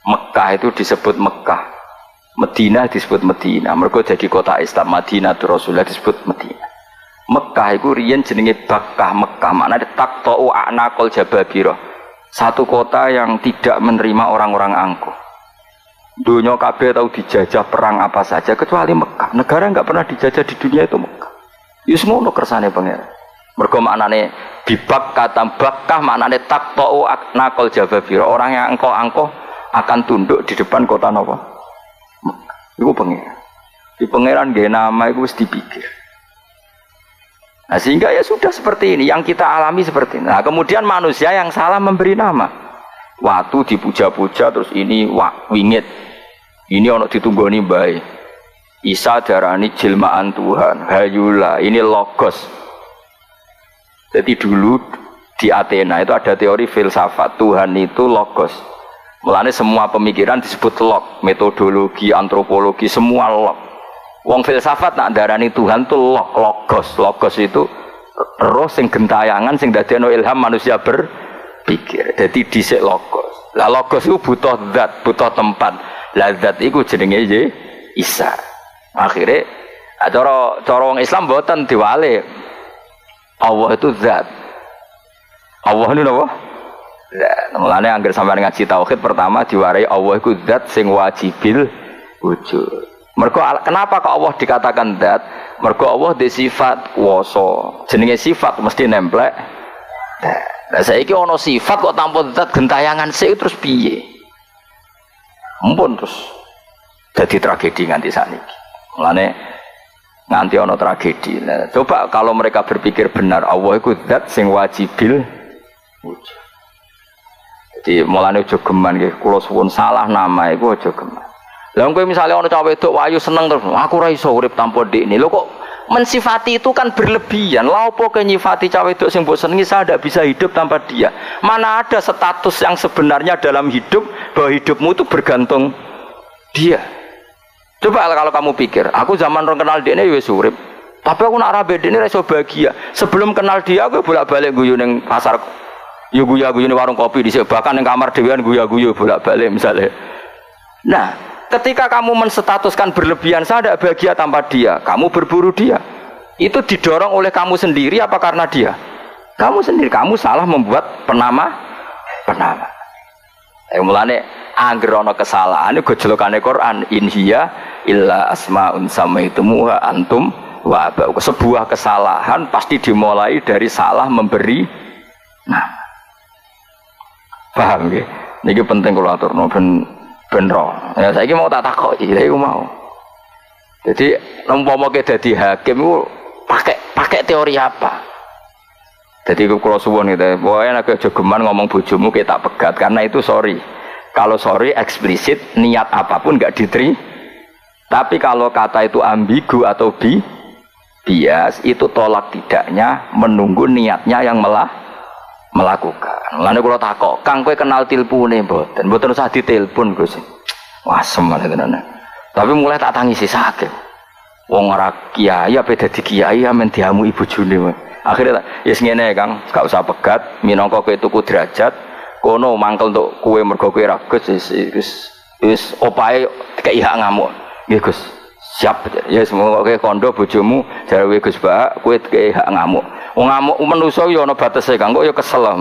Mekah itu disebut Mekah Medina disebut Medina. Mereka jadi kota Islam. Madinah itu Rasulullah disebut Medina. Mekah itu rian jenenge Bakah Mekah. Mana tak tau anakol jababiro. Satu kota yang tidak menerima orang-orang angkuh. Dunia KB tahu dijajah perang apa saja kecuali Mekah. Negara nggak pernah dijajah di dunia itu Mekah. Yus ya ngono kersane pangeran. Mergo maknane bibak kata bakah maknane tak tau nakol jababiro. Orang yang angkoh angkoh akan tunduk di depan kota Nawa. Itu pengiran. Di pangeran gak nama itu harus dipikir. Nah sehingga ya sudah seperti ini. Yang kita alami seperti ini. Nah kemudian manusia yang salah memberi nama. Waktu dipuja-puja terus ini wak wingit. Ini ono ditunggoni baik. Isa darani jelmaan Tuhan. Hayula ini logos. Jadi dulu di Athena itu ada teori filsafat Tuhan itu logos. Mulane semua pemikiran disebut log, metodologi, antropologi, semua log. Wong filsafat nak darani Tuhan tuh log, logos. Logos itu roh sing gentayangan sing dadekno ilham manusia berpikir. Jadi dhisik logos. Lah logos itu butuh zat, butuh tempat. Lah zat itu jenenge Isa. Akhirnya cara cara wong Islam mboten diwale. Allah itu zat. Allah ini apa? Nah, mulane anggar sampai ngaji tauhid pertama diwarai Allah itu zat sing wajibil wujud. Mergo kenapa kok Allah dikatakan zat? Mergo Allah di sifat kuwasa. Jenenge sifat mesti nemplek. Nah, saiki ana sifat kok tanpa zat gentayangan sik terus piye? Mumpun terus jadi tragedi nganti saniki. Mulane nganti ana tragedi. Nah, coba kalau mereka berpikir benar Allah itu zat sing wajibil wujud. Jadi mulane aja geman nggih, kula suwun salah nama iku aja geman. Lah kowe misale ana cawe wedok wayu seneng terus, aku ora iso urip tanpa ini. Lho kok mensifati itu kan berlebihan. Lah opo ke nyifati cawe wedok sing mbok senengi saya tidak bisa hidup tanpa dia. Mana ada status yang sebenarnya dalam hidup bahwa hidupmu itu bergantung dia. Coba kalau kamu pikir, aku zaman orang kenal dia ini wis urip. Tapi aku nak rabe ini reso bahagia. Sebelum kenal dia aku bolak-balik guyu ning pasar Yo guya-guyu warung kopi di bahkan yang kamar dewan guya-guyu bolak-balik misalnya. Nah, ketika kamu menstatuskan berlebihan saya tidak bahagia tanpa dia, kamu berburu dia. Itu didorong oleh kamu sendiri apa karena dia? Kamu sendiri, kamu salah membuat penama penama. Eh mulane angger ana kesalahan gojolokane Quran in hiya illa asmaun samaitumuha antum wa sebuah kesalahan pasti dimulai dari salah memberi nama. Paham nggih? Niki penting kula aturno ben ben ro. Ya saiki mau tak lha iku mau. Jadi umpama ke dadi hakim ku pakai pakai teori apa? Jadi kalau suwon gitu, pokoknya nak aja geman ngomong bojomu kita pegat karena itu sorry. Kalau sorry eksplisit niat apa pun nggak diterima. Tapi kalau kata itu ambigu atau bi bias itu tolak tidaknya menunggu niatnya yang melah melakukan. Lalu kalau takok, kang kue kenal tilpune mboten, mboten usah ditelepon Gus. Wah semal tenan. Tapi mulai tak tangisi sakit. Wong ora kiai apa dadi kiai amen diamu ibu june. Akhirnya ya yes, ngene Kang, gak usah pegat, minangka kowe tuku derajat, kono mangkel untuk kue mergo kue ragus wis wis wis opae kei hak ngamuk. Gus. Siap ya semua kowe kondo bojomu jare Gus Pak, kowe kei hak ngamuk. Wong ngamuk manusa ya ana batese Kang, kok ya kesel lah.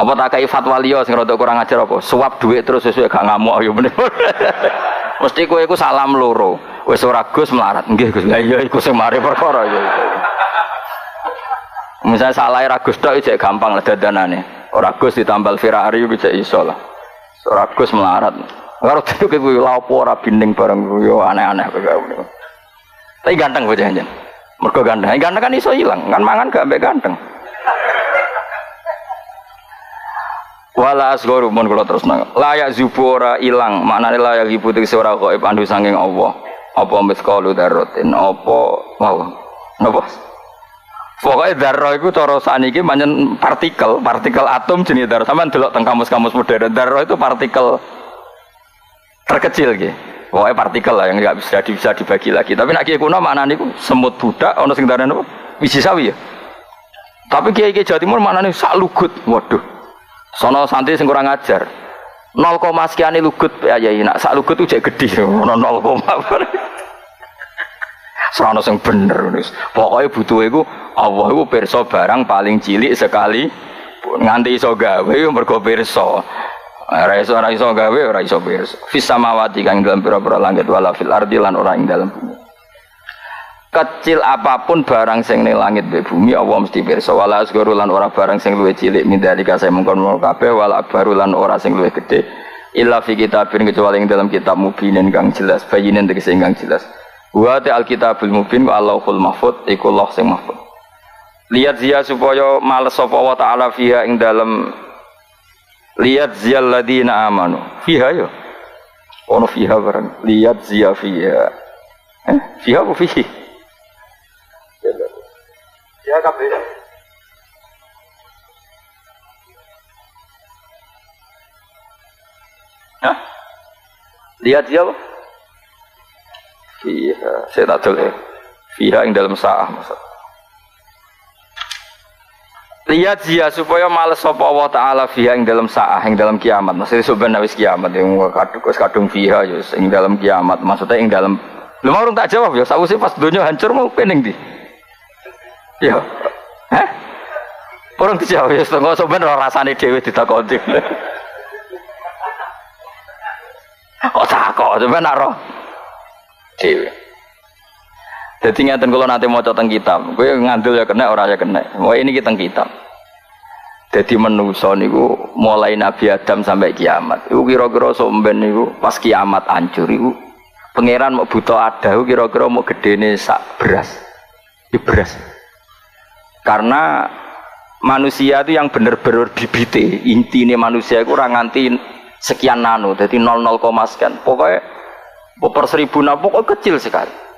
Apa tak kai fatwa liya sing rada kurang ajar apa? Suap duit terus sesuai gak ngamuk ya bener. (laughs) Mesti kowe iku salam loro. Wis ora Gus melarat. Nggih Gus. Lah iya iku sing mari perkara ya. Misalnya salah ra Gus tok cek gampang lah dadanane. Ora Gus ditambal Ferrari bisa iso lah. Ora Gus melarat. Karo itu kuwi lha apa ora binding bareng yo aneh-aneh kowe. Tapi ganteng bocah jen. Mergo ganteng. Ganteng kan iso hilang, kan mangan gak ambek ganteng. wala asgharu mun kula terus nang layak zubura ilang maknane layak ibu tegese ora kok pandu saking Allah apa miskalu darrotin apa mau napa Pokoknya darah itu cara saniki manjen partikel, partikel atom jenis darah. Sama delok teng kamus-kamus modern. Darah itu partikel terkecil gitu. Pokoknya partikel lah yang nggak bisa bisa dibagi lagi. Tapi nak kiai kuno mana nih semut budak, ono sing darah apa? Biji sawi ya. Tapi kiai kiai Jawa Timur mana nih sak lugut. Waduh. Sono santri sing kurang ajar. 0, sekian lugut ya ya nak sak lugut itu jadi gede ono 0, (laughs) Serana sing bener wis. Pokoke butuhe iku Allah iku pirsa barang paling cilik sekali nganti iso gawe mergo pirsa. Ora iso ora iso gawe ora iso pirsa. Fis samawati kang dalam pira-pira langit wala fil ardi lan ora ing dalam bumi. Kecil apa pun barang sing ning langit be bumi Allah mesti pirsa. Wala asgharu lan ora barang sing luwih cilik mindali kase mungkon kabeh wala akbaru lan ora sing luwih gedhe illa fi kitabin kecuali ing dalam kitab mubinin kang jelas bayinin tegese kang jelas. Wa ta alkitabul mubin wa allahul mahfud iku Allah sing mahfud. Lihat zia supaya males sapa wa taala fiha ing dalam lihat zia ladina amanu fiha yo ono fiha barang lihat zia fiha eh fiha apa fihi Ya kabeh. Hah? Lihat dia apa? Iya, saya tak tahu ya. Fiha yang dalam sah maksud. Lihat dia supaya males sapa Allah taala fiha yang dalam sah yang dalam kiamat. Maksudnya sebenarnya wis kiamat yang kadung kadung fiha ya yang dalam kiamat. Maksudnya yang dalam Lu mau tak jawab ya, sih pas dunia hancur mau pening di. Ya. Hah? Orang dijawab ya setengah sebenarnya rasane dhewe ditakoni. (laughs) Kok takok sampean roh dhewe. Jadi ngeten kalau nanti mau tentang kitab, gue ngandel ya kena, orang ya kena. Mau ini kita kitab. Jadi menuso niku mulai Nabi Adam sampai kiamat. Iku kira-kira somben niku pas kiamat hancur iku pangeran mau butuh ada, kira-kira mau gede nih sak beras. Di beras. Karena manusia itu yang benar-benar bibite, intinya manusia itu kurang nganti sekian nano, jadi 00, sekian. Pokoknya per seribu nah, pokoknya kecil sekali.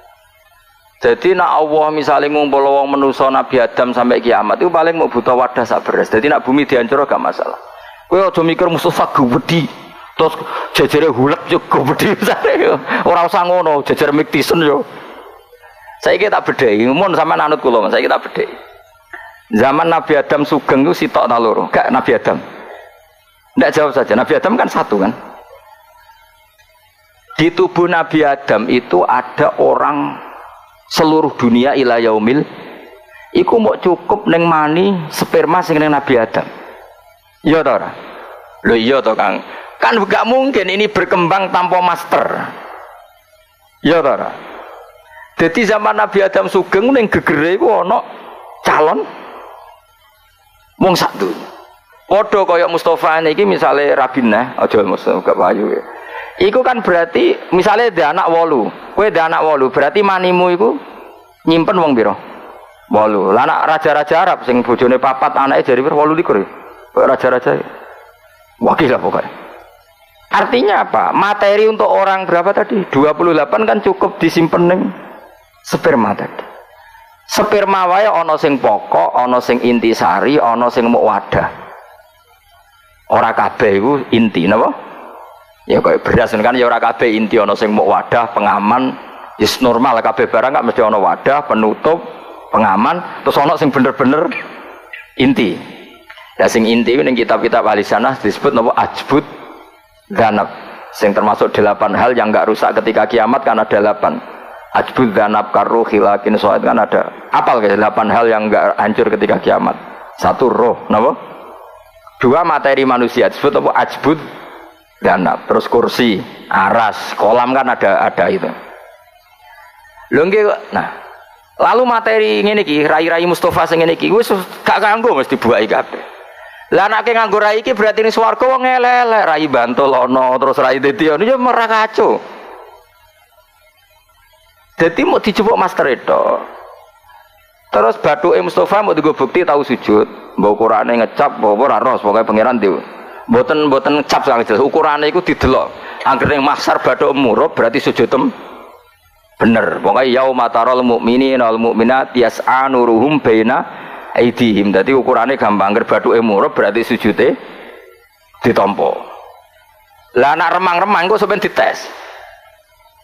Jadi nak Allah misalnya ngumpul wong menuso Nabi Adam sampai kiamat itu paling mau butuh wadah sak beres. Jadi nak bumi dihancur gak masalah. Kowe aja mikir Mustafa gede terus jajare hulek yo gede (laughs) misalnya ora usah ngono, jajar miktisen yo. Saya kita bedai, mun sama nanut kulo, saya kita bedai. Zaman Nabi Adam sugeng itu sitok nalur, gak Nabi Adam. Tidak jawab saja, Nabi Adam kan satu kan. Di tubuh Nabi Adam itu ada orang seluruh dunia ila yaumil iku mau cukup neng mani sperma sing neng Nabi Adam. Iya toh ora? Iya Kang. Kan gak mungkin ini berkembang tanpa master. Iya toh ora? Jadi zaman Nabi Adam sugeng neng gegere iku ana calon Wong satu. Podo koyok Mustafa ini misalnya Rabina, aja Mustafa gak payu ya. Iku kan berarti misalnya ada anak wolu, kue ada anak wolu, berarti manimu iku nyimpen wong biro. Wolu. Anak raja-raja Arab sing bojone papat anaknya jadi wolu likur ya. Raja-raja ya. Wakil lah pokoknya. Artinya apa? Materi untuk orang berapa tadi? 28 kan cukup disimpan nih sperma tadi. Sperma wae ana sing pokok, ana sing intisari, ana sing mau wadah. Ora kabeh inti napa? Ya kayak beras kan ya ora kabeh inti ana sing mau wadah, pengaman, is normal kabeh barang gak mesti ana wadah, penutup, pengaman, terus ana sing bener-bener inti. Ya sing inti ning kitab-kitab ahli sanah disebut napa ajbud ganab. Sing termasuk delapan hal yang enggak rusak ketika kiamat karena delapan Ajbud danab karu khilakin soat kan ada apal delapan hal yang enggak hancur ketika kiamat. Satu roh, napa? Dua materi manusia disebut apa? Ajbud danab. Terus kursi, aras, kolam kan ada ada itu. Nah lalu materi ini ki rai-rai Mustafa sing ngene iki wis gak kanggo mesti dibuaki kabeh. Lah nek nganggo rai iki berarti ini swarga wong elek rai bantul ana terus rai dadi ya merah kacau. Jadi mau dijupuk master itu. Terus batu Mustafa mau digo bukti tahu sujud, bawa Qur'ane ngecap, bawa ros, pokoknya pangeran dia. Boten boten ngecap sangat jelas. Ukurannya itu didelok. Angger yang masar batu murub berarti sujud tem bener. Pokoknya yauma taral mukminin wal mukminat yas'a nuruhum baina aidihim. Dadi ukurannya gampang. Angger batu murub berarti sujudnya ditompo. Lah anak remang-remang kok sampeyan dites.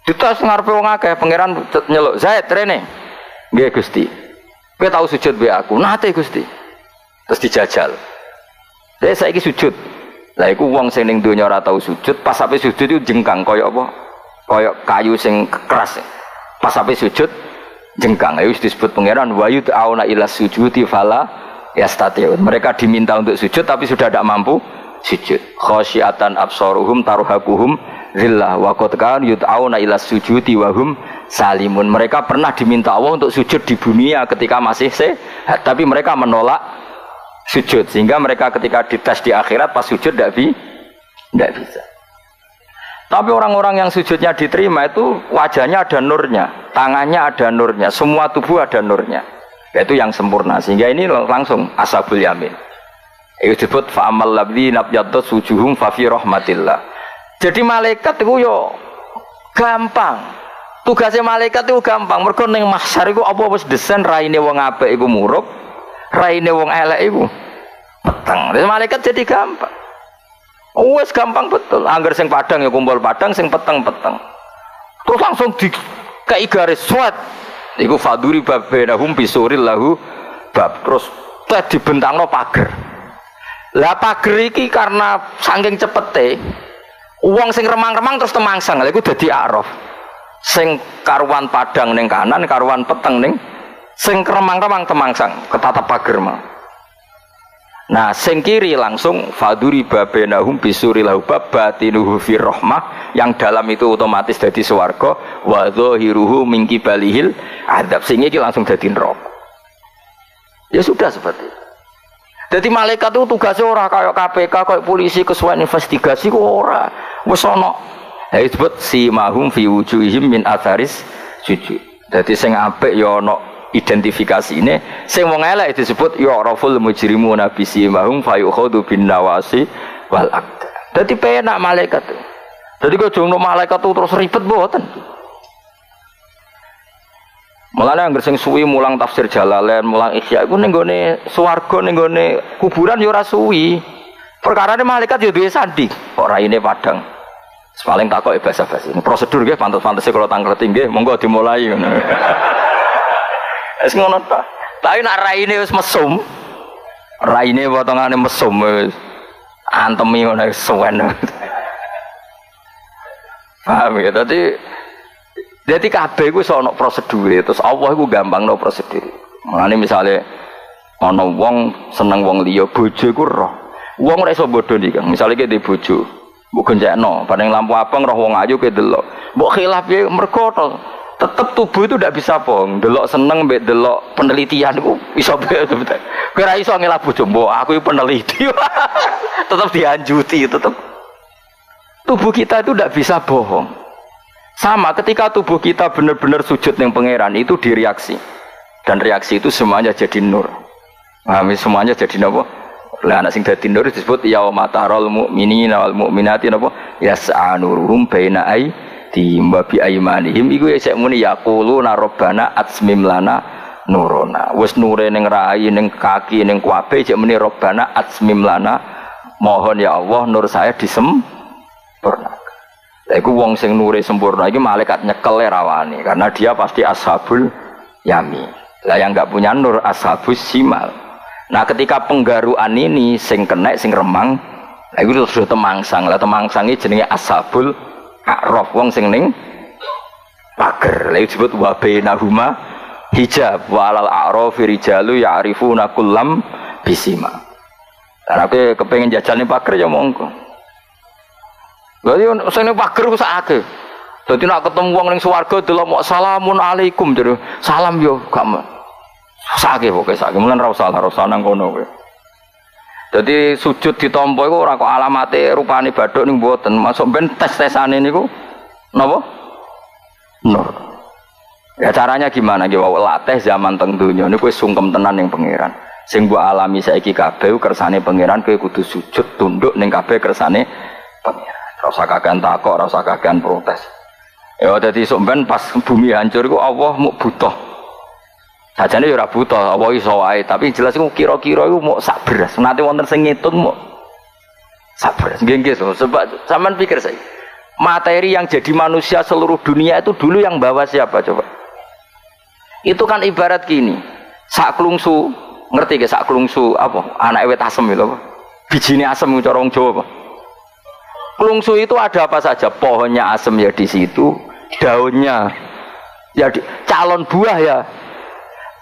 Dites ngarepe wong akeh, pangeran nyeluk, "Zaid rene." Nggih, Gusti. Kowe tau sujud be aku? Nate, Gusti. Terus dijajal. Saya saiki sujud. Lah iku wong sing ning donya ora tau sujud, pas sampe sujud itu jengkang kaya apa? Kaya kayu sing keras. Pas sampe sujud jengkang. Itu disebut pangeran wa auna ila sujudi fala yastatiun. Mereka diminta untuk sujud tapi sudah tidak mampu sujud. Khosyiatan absaruhum taruhakuhum zillah wa qad kan yud'auna ila sujudi wa hum salimun. Mereka pernah diminta Allah untuk sujud di dunia ketika masih sehat, tapi mereka menolak sujud sehingga mereka ketika dites di akhirat pas sujud tidak bi bisa. Tapi orang-orang yang sujudnya diterima itu wajahnya ada nurnya, tangannya ada nurnya, semua tubuh ada nurnya. Yaitu yang sempurna. Sehingga ini langsung asabul yamin. Itu disebut fa'amal labdi nabyatot sujuhum fafi rahmatillah. Jadi malaikat itu yo gampang. Tugasnya malaikat itu gampang. Mereka neng mahsyar itu apa wis desain raine wong apik iku murub, raine wong elek iku peteng. Malaikat jadi gampang. Wes gampang betul. Angger sing padang ya kumpul padang, sing peteng-peteng. Terus langsung di kayak garis swat. Iku faduri babenahum bisuril lahu bab. Terus tadi dibentangno pagar. Lah pagar iki karena saking cepete Uang sing remang-remang terus temangsang, lha iku dadi araf. Sing karuan padang ning kanan, karuan peteng ning sing remang-remang temangsang, ketatap pager mah. Nah, sing kiri langsung faduri babenahum bisuri lahu batinuhu fi rahmah yang dalam itu otomatis jadi swarga wa dhahiruhu min kibalihil adab sing iki langsung dadi neraka. Ya sudah seperti itu. Jadi malaikat itu tugasnya ora kayak KPK, kayak polisi kesuai investigasi kok ora. Ya disebut si mahum fi wujuhihim min atharis sujud. Jadi sing apik ya identifikasi ini sing wong elek disebut ya raful mujrimu nabi si mahum fa yukhadu bin nawasi wal aqda. Dadi penak malaikat. Jadi kok jono malaikat itu terus ribet mboten. Mulane anggere sing suwi mulang tafsir Jalalain, mulang Ihya iku ning gone swarga ning gone kuburan ya ora suwi. Perkarane malaikat ya duwe sandi, kok raine padang. Paling takok e basa basi. Prosedur nggih pantes-pantes kalau tangkel tinggi, monggo dimulai ngono. Wis ngono ta. Tapi nak raine wis mesum. Raine potongane mesum wis antemi ngono suwen. Paham ya? Tadi jadi kabeh iku sono prosedur terus Allah iku gampang no prosedur. Mulane misale ana wong seneng wong liya bojo iku roh. Wong ora iso bodho iki, Kang. Misale ki di bojo, mbok genjekno, padahal lampu abang roh wong ayu ke delok. Mbok khilaf ya mergo tetep tubuh itu tidak bisa bohong. Delok seneng mbek delok penelitian iku iso. (laughs) Kira iso ngelap bojo, mbok aku peneliti. (laughs) tetap dianjuti, tetap tubuh kita itu tidak bisa bohong. Sama ketika tubuh kita benar-benar sujud yang pangeran itu direaksi. Dan reaksi itu semuanya jadi nur. Pahami semuanya jadi apa? Lah anak sing dadi nur disebut yauma taral mu'minina wal mu'minati napa yas'anuruhum baina ai di mbabi aimanihim iku isek muni yaqulu rabbana atsmim lana nurona wis nure ning rai ning kaki ning kuabe isek muni rabbana atsmim lana mohon ya Allah nur saya disempurnakan Lah iku wong sing nure sempurna iki malaikat nyekel rawani karena dia pasti ashabul yami. Lah yang enggak punya nur ashabus simal. Nah ketika penggaruan ini sing kena sing remang, nah itu sudah temangsang. Lah temangsang ini jenenge ashabul a'raf wong sing ning pager. Lah disebut wa bainahuma hijab wa alal a'rafi rijalu ya'rifuna kullam bisima. Lah aku kepengen jajal ning pager ya monggo. Berarti sing ning pager ku sakake. Dadi nak ketemu wong ning swarga delok mok salamun alaikum jadi salam yo gak Sakit pokoknya sakit. Mulan rasa salah rasa nang kono kowe. Jadi sujud ditompo iku ora kok alamate rupane baduk ning mboten. Masuk ben tes-tesane niku napa? Nur. Ya caranya gimana? Ki wae latih zaman teng donya niku sungkem tenan ning pangeran. Sing mbok alami saiki kabeh kersane pangeran kowe kudu sujud tunduk ning kabeh kersane pangeran. Ora usah kagan takok, ora usah protes. Ya dadi sok ben pas bumi hancur iku Allah mau butuh Sajane ya ora buta, apa iso wae, tapi jelas iku kira-kira iku mau sak beras. Nanti wonten sing ngitung mau sak beras. Nggih nggih, sebab sampean pikir saya. Materi yang jadi manusia seluruh dunia itu dulu yang bawa siapa coba? Itu kan ibarat gini. Sak klungsu, ngerti gak sak klungsu apa? Anak wet asem itu apa? Bijine asem cara wong Jawa apa? Klungsu itu ada apa saja? Pohonnya asem ya di situ, daunnya ya di, calon buah ya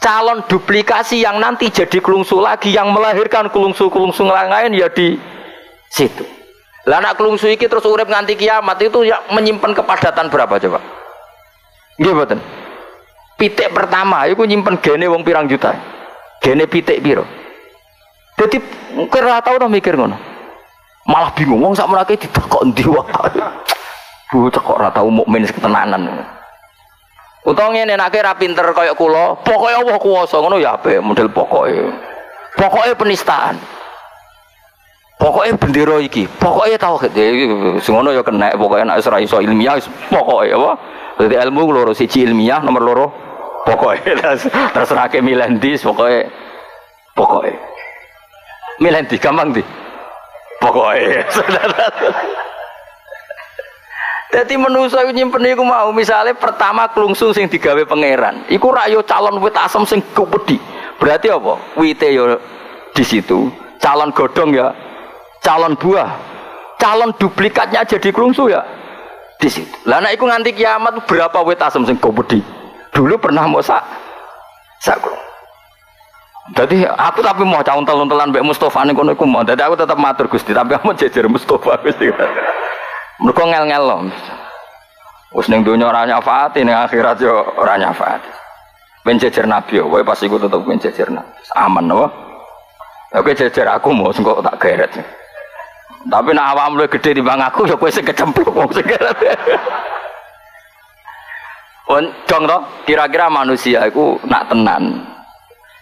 calon duplikasi yang nanti jadi kelungsu lagi yang melahirkan kelungsu-kelungsu lain ya di situ. Lah anak kelungsu iki terus urip nganti kiamat itu ya menyimpan kepadatan berapa coba? Nggih mboten. Pitik pertama itu nyimpen gene wong pirang juta. Gene pitik piro? Jadi kira tau to mikir ngono. Malah bingung wong sak menake ditakok endi wae. (laughs) Bu kok ora tau mukmin ketenanan. Utawa ngene nek ra pinter kaya kula, pokoke Allah kuwasa ngono ya apik model pokoke. Pokoke penistaan. Pokoke bendera iki, pokoke tauhid. Sing ngono ya kena pokoke nek ora iso ilmiah pokoke apa? Dadi ilmu loro siji ilmiah, nomor loro pokoke (laughs) terserah ke milih ndi pokoke pokoke. Milih ndi gampang ndi? Pokoke. (laughs) Jadi manusia itu nyimpen iku mau misalnya pertama kelungsu sing digawe pangeran. Iku rayo calon wit asem sing gede. Berarti apa? Wite yo di situ. Calon godong ya. Calon buah. Calon duplikatnya jadi kelungsu ya di situ. Lah iku nganti kiamat berapa wit asem sing gede? Dulu pernah mau sak sak Jadi aku tapi mau calon telon-telan Mbak Mustafa nih kono mau. Jadi aku tetap matur Gusti, tapi kamu jejer Mustafa Gusti. Mereka ngel-ngel loh. Wes ning donya ora nyafaati ning akhirat yo ora nyafaati. Ben nabi yo, pas iku tetep ben nabi. Aman loh. Oke jejer aku mau engko tak geret. Tapi nak awam lu gede di bang aku ya kowe sing kecemplung wong sing geret. Toh, kira-kira manusia itu nak tenan.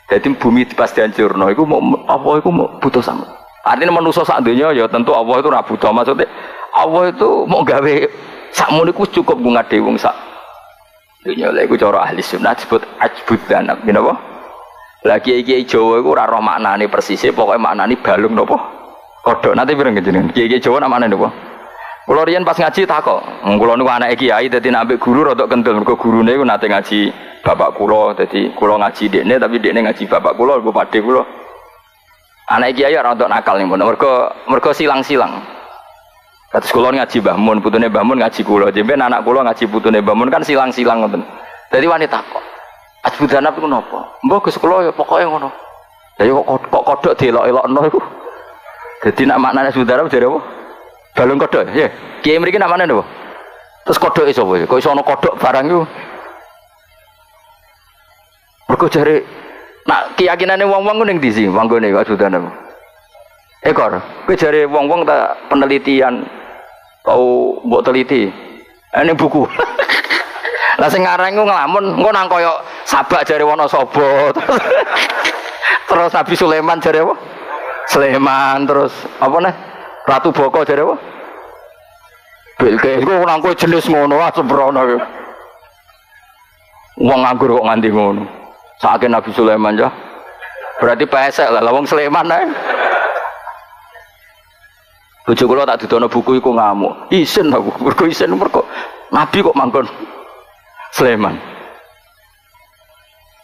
Jadi bumi pas dihancurno, itu mau apa? Itu mau butuh sama. Artinya manusia saat dunia ya tentu Allah itu rabu maksudnya Allah itu mau gawe sakmono iku cukup bunga dewung sak. Dunya lha iku cara ahli sunnah disebut ajbud danab, apa? Lagi iki Jawa iku ora roh maknane persisé, pokoke maknane balung napa? Kodok. Nanti pirang jenengan. Kiai Jawa nak maknane napa? Kula riyen pas ngaji takok, kula niku anake kiai dadi nambah guru rada kendel mergo gurune iku nate ngaji bapak kula, dadi kula ngaji dekne tapi dekne ngaji bapak kula, iku padhe kula. Anak kiai ora untuk nakal nih, mergo mergo silang-silang. Kados kula ngaji Mbah Mun, putune Mbah ngaji kula. Jemben anak kula ngaji putune Mbah kan silang-silang ngoten. Dadi wanita kok. Asbudana iku napa? Mbah Gus kula ya pokoke ngono. Lah kok kok kodhok delok-elokno iku. Dadi nak maknane asbudana jare apa? Balung kodhok. Ya, kiai mriki nak maknane apa? Terus kodhok iso apa? Kok iso ana kodhok barang iku? Mergo jare nak keyakinane wong-wong ning ndi sih? Wanggone asbudana. Ekor, kowe jare wong-wong tak penelitian Kau buat teliti. Ini buku. (laughs) Lah sing ngarang ngelamun engko nang kaya sabak jare Wonosobo. (laughs) Terus Nabi Sulaiman jare apa? Sleman terus apa nih? Ratu Boko jadi apa? Bilqis iku orang kowe jenis ngono ah sembrono. Wong nganggur kok nganti ngono. Sakit Nabi Sulaiman ya. Berarti pesek lah, wong Sleman ae. Bojo kula tak didono buku iku ngamuk. Isin aku, mergo isin mergo Nabi kok manggon Sleman.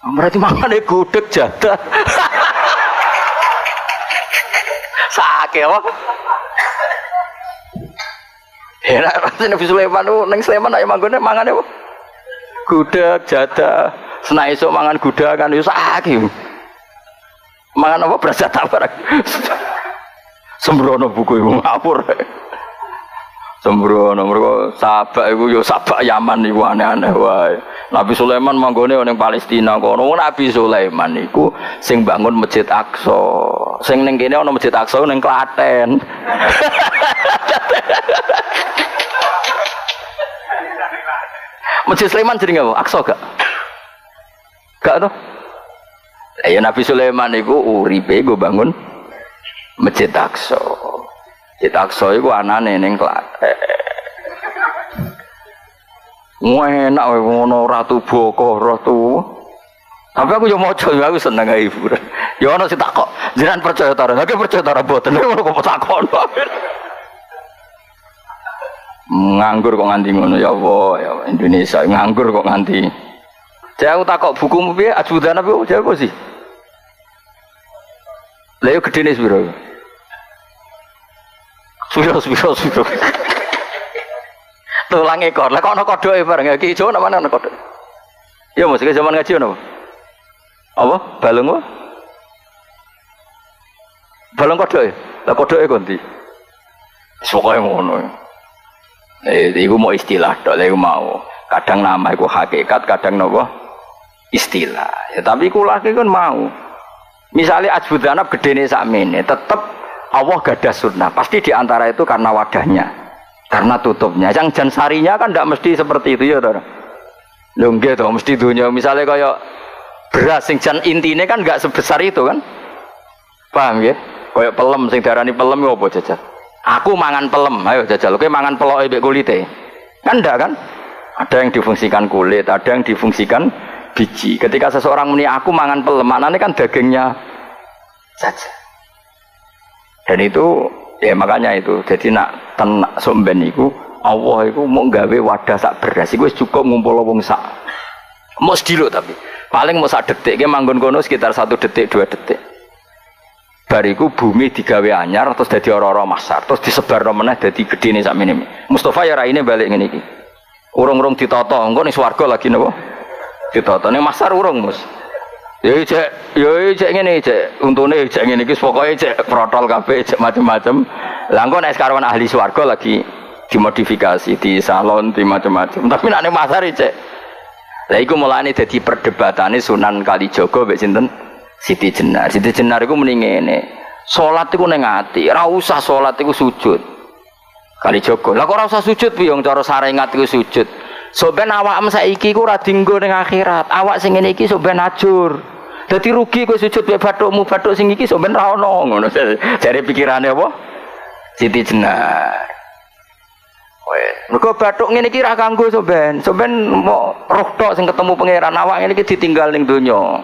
Berarti mangane gudeg jadah. (laughs) Sakit apa? Ya Nabi Sulaiman itu neng Sulaiman ayo manggone mangane apa? Gudeg jadah. Senai esuk mangan gudeg kan yo sakit. Mangan apa beras jadah barang. (laughs) Sembrono buku iku ngapur. Sembrono mergo sabak iku yo sabak Yaman iku aneh-aneh wae. Nabi Sulaiman manggone ning Palestina kono. Nabi Sulaiman iku sing bangun Masjid Aqsa. Sing ning kene ana Masjid Aqsa ning Klaten. (laughs) Masjid Sulaiman jadi apa? Aqsa gak? Gak tuh? Ya Nabi Sulaiman itu uripe gue bangun Masjid Aqsa. Masjid Aqsa itu anane ning Klaten. Enak wae ngono ratu boko ratu. Tapi aku yo maca aku seneng ae hiburan. Ya ana sing takok, jenengan percaya ta ora? Lha percaya ta ora ngono kok takon. Nganggur kok nganti ngono ya Allah, ya Indonesia nganggur kok nganti. Aku takok bukumu piye? Ajudan apa? Saya apa sih? Lah yo gedene? Sudah, sudah, sudah. Tulang ekor. Lah kok ana kodoke bareng iki Jawa nak mana ana? Ya mesti ke zaman ngaji ono. Apa? Balung apa? Balung kodok ya? Lah kodoke konti. Pokoke ngono. Eh, iku mau istilah tok lha mau. Kadang nama iku hakikat, kadang nopo istilah. Ya tapi iku lagi kan mau. Misalnya ajbudanab gedene sakmene, tetep Allah gada sunnah. Pasti di antara itu karena wadahnya. Karena tutupnya. Yang jan sarinya kan tidak mesti seperti itu ya, Saudara. Nggih to, mesti dunia misalnya kaya beras sing jan intine kan enggak sebesar itu kan. Paham ya? Kaya pelem sing darani pelem ya apa jajal? Aku mangan pelem, ayo jajal. Kowe mangan peloke mbek kulite. Kan enggak kan? Ada yang difungsikan kulit, ada yang difungsikan biji. Ketika seseorang muni aku mangan pelem, maknanya kan dagingnya saja. Dan itu ya makanya itu. Jadi nak tenak somben itu Allah itu mau gawe wadah sak beras iku cukup ngumpul wong sak. Mau sedilo tapi paling mau sak detik ke manggon kono sekitar satu detik dua detik. Bariku bumi digawe anyar terus jadi orang-orang masar terus disebar meneh jadi gede nih sak minim. Mustafa ya ini balik ngene iki. Urung-urung ditoto, engko ning swarga lagi napa? Ditoto ning masar urung, Mus. Ya cek, ya cek ngene cek, untune cek ngene iki pokoke cek protol kabeh cek macam-macam. Lah engko nek sekarang ahli swarga lagi dimodifikasi di salon di macam-macam. Tapi nek ning masar cek. Lah iku mulane dadi perdebatane Sunan Kalijaga mbek sinten? Siti Jenar. Siti Jenar iku muni ngene. Salat iku ning ati, ora usah salat iku sujud. Kali Joko. Lah kok ora usah sujud piye cara sarengat iku sujud. So ben awakmu saiki ku ora dinggo ning akhirat. Awak sing ngene iki so ben ajur. Dadi rugi kowe sujud mek bathukmu, bathuk sing iki so ben ra ono ngono. (laughs) Jare pikirane apa? Siti Jenar. Mergo bathuk ngene iki ra kanggo so ben. So ben mau roh tok sing ketemu pangeran awak ngene iki ditinggal ning donya.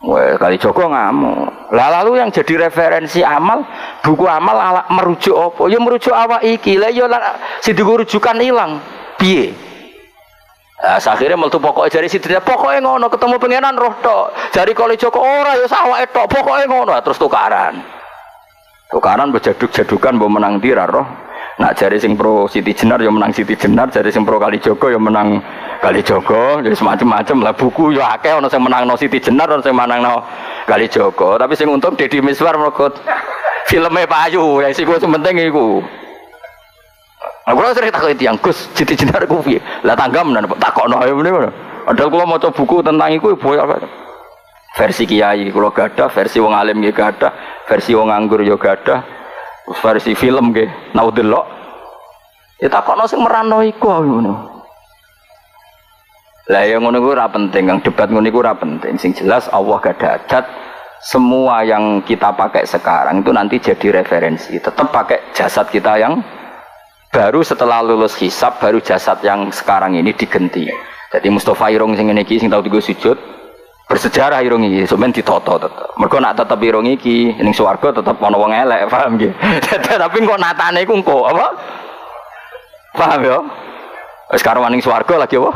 Wah, kali Joko ngamuk. Lah lalu yang jadi referensi amal, buku amal ala, merujuk apa? Ya merujuk awak iki. Lah ya si rujukan hilang. Piye? Nah, akhirnya meltu pokoknya dari situ pokoknya ngono ketemu pengenan roh tok. Dari kali Joko ora ya sawah tok pokoknya ngono terus tukaran. Tukaran berjaduk-jadukan mau menang tira roh. Nak jari sing pro Siti Jenar ya menang Siti Jenar, jari sing pro Kali Joko ya menang Kali Joko, jadi semacam-macam lah buku ya akeh ono sing menang no Siti Jenar, ono sing menang no Kali Joko. Tapi sing untung Deddy Miswar mergo filmnya payu, yang sih gue penting iku. Nah, kalau sering takut itu yang Gus Siti Jenar gue piye? Lah tanggam dan takut no ayo mana? Ada kalau mau coba buku tentang itu, boy apa? Versi kiai, kalau gak ada, versi wong alim gak ada, versi wong anggur yo gak ada, versi film ge naudillah ya takokno sing merano iku lah yang ngono ora penting kang debat ngono ora penting sing jelas Allah gak ada semua yang kita pakai sekarang itu nanti jadi referensi. Tetap pakai jasad kita yang baru setelah lulus hisap baru jasad yang sekarang ini diganti. Jadi Mustafa Irung sing ini sing tahu tiga sujud bersejarah irung iki semen ditoto tetep. Mergo nak tetep irung iki ning swarga tetep ana wong elek, (laughs) paham nggih. Tapi kok natane iku engko apa? Paham ya? Wis karo ning swarga lagi apa?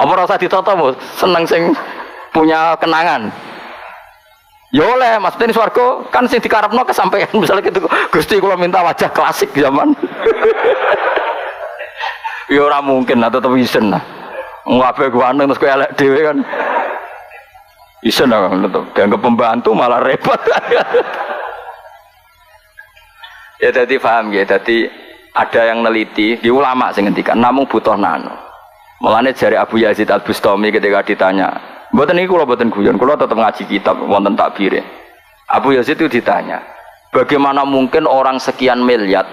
Apa rasa ditoto, Bu? Seneng sing punya kenangan. Ya oleh, maksudnya ini swarga kan sing dikarepno kesampaian (laughs) misalnya gitu. Gusti kula minta wajah klasik zaman. (laughs) ya mungkin lah tetep isen lah. Ngapain gua terus kowe elek dhewe kan. Bisa nah, tetap dianggap pembantu malah repot. (laughs) ya jadi paham ya, jadi ada yang neliti di ulama sing ngendikan namun butuh nano. Mulane jari Abu Yazid Al Bustami ketika ditanya, "Mboten niku kula mboten guyon, kula tetap ngaji kitab wonten takbire." Abu Yazid itu ditanya, "Bagaimana mungkin orang sekian miliar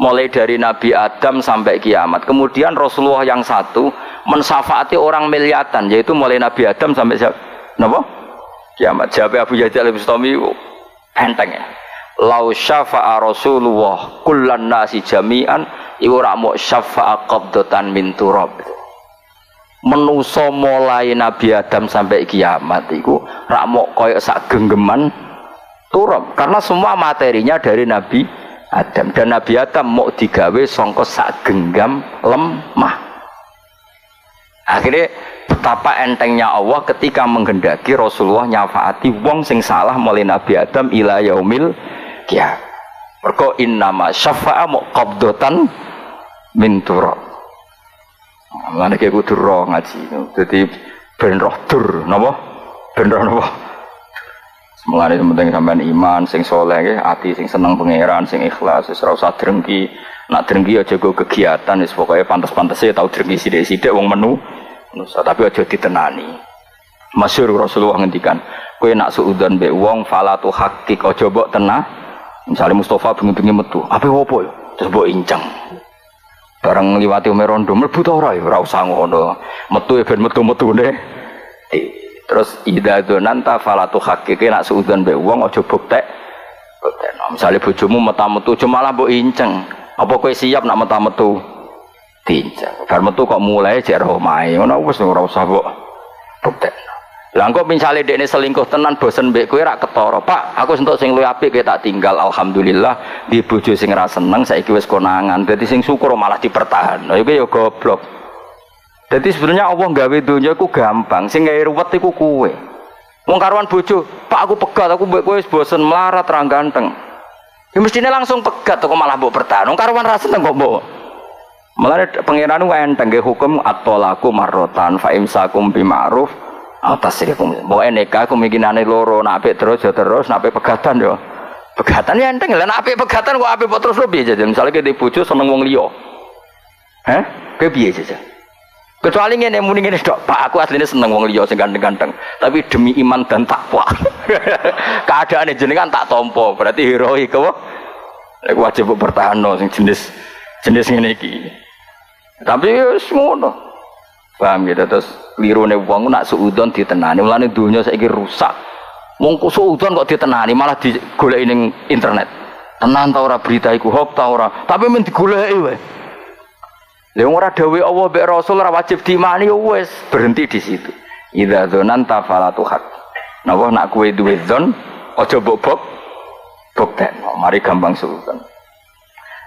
mulai dari Nabi Adam sampai kiamat. Kemudian Rasulullah yang satu mensafaati orang miliatan, yaitu mulai Nabi Adam sampai siapa? Napa? Kiamat. Jawab Abu Yazid Al-Bustami enteng ya. Lau syafa'a Rasulullah kullan nasi jami'an iku ra mau syafa'a qabdatan min turab. Menuso mulai Nabi Adam sampai kiamat iku ra mau koyo sak genggeman turab karena semua materinya dari Nabi Adam dan Nabi Adam mau digawe songkos sak genggam lemah. Akhirnya betapa entengnya Allah ketika menghendaki Rasulullah nyafaati wong sing salah mulai Nabi Adam ila yaumil kia. Mergo innama syafa'a muqabdatan min turab. Mulane kayak kudu roh ngaji. Jadi ben roh dur napa? Ben roh napa? Mulane penting sampean iman sing soleh nggih, ati sing seneng pangeran, sing ikhlas, wis ora usah drengki. Nak drengki aja go kegiatan wis pokoke pantes-pantese tau drengki sithik-sithik wong menu Nusa tapi aja ditenani. Masyur Rasulullah ngendikan, kowe nak suudan be wong falatu hakik aja mbok tenah. Misalnya Mustafa bengi-bengi metu, apa opo ya? Terus mbok inceng. Bareng liwati Umar Rondo mlebu ta ora ya? Ora usah ngono. Metu ya ben metu-metune. Terus ida donanta falatu hakik nak suudan be wong aja buktek. Buktekno. Misalnya bojomu meta-metu cuma malah mbok inceng. Apa kowe siap nak meta-metu? Tinjak. Bar metu kok mulai jek omahe. Ngono wis ora usah kok buktekno. Lah engko misale dekne selingkuh tenan bosen mbek kowe rak ketara. Pak, aku sentuk sing luwih apik tak tinggal alhamdulillah di bojo sing ra seneng saiki wis konangan. Dadi sing syukur malah dipertahan. Lah iku ya goblok. Jadi sebenarnya Allah gawe dunia iku gampang, sing gawe ruwet iku kowe. Wong karuan bojo, Pak aku pegat, aku mbek kowe bosen melarat ra ganteng. Ya mestine langsung pegat kok malah mbok pertahan. Wong karuan ra seneng kok mbok Mulane pangeran ku enteng hukum at-talaqu marrotan fa imsakum bima'ruf atas tasrifum. Mau neka kemungkinane loro nak terus ya terus nak pegatan yo. Pegatan ya enteng lah nak pegatan kok apik terus piye jajan. Misale di bojo seneng wong. Heh? Ke piye jajan? Kecuali ngene muni ngene tok, Pak aku aslinya seneng wong liya sing ganteng-ganteng, tapi demi iman dan takwa. (laughs) Keadaane jenengan tak tompo, berarti heroik apa? Nek wajib bertahan sing jenis jenis iki. Tapi ngono. Paham gitu terus klirune wong nak suudon ditenani, mulane dunya saiki rusak. Wong suudon kok ditenani malah digoleki ning internet. Tenan ta ora berita iku hoax ta ora, tapi men digoleki wae. Lha ora dawuh Allah mbek Rasul ora wajib diimani ya wis berhenti di situ. Idza dzananta fala tuhak. Napa nak kowe duwe dzon aja mbok-bok buktekno. Mari gampang suudon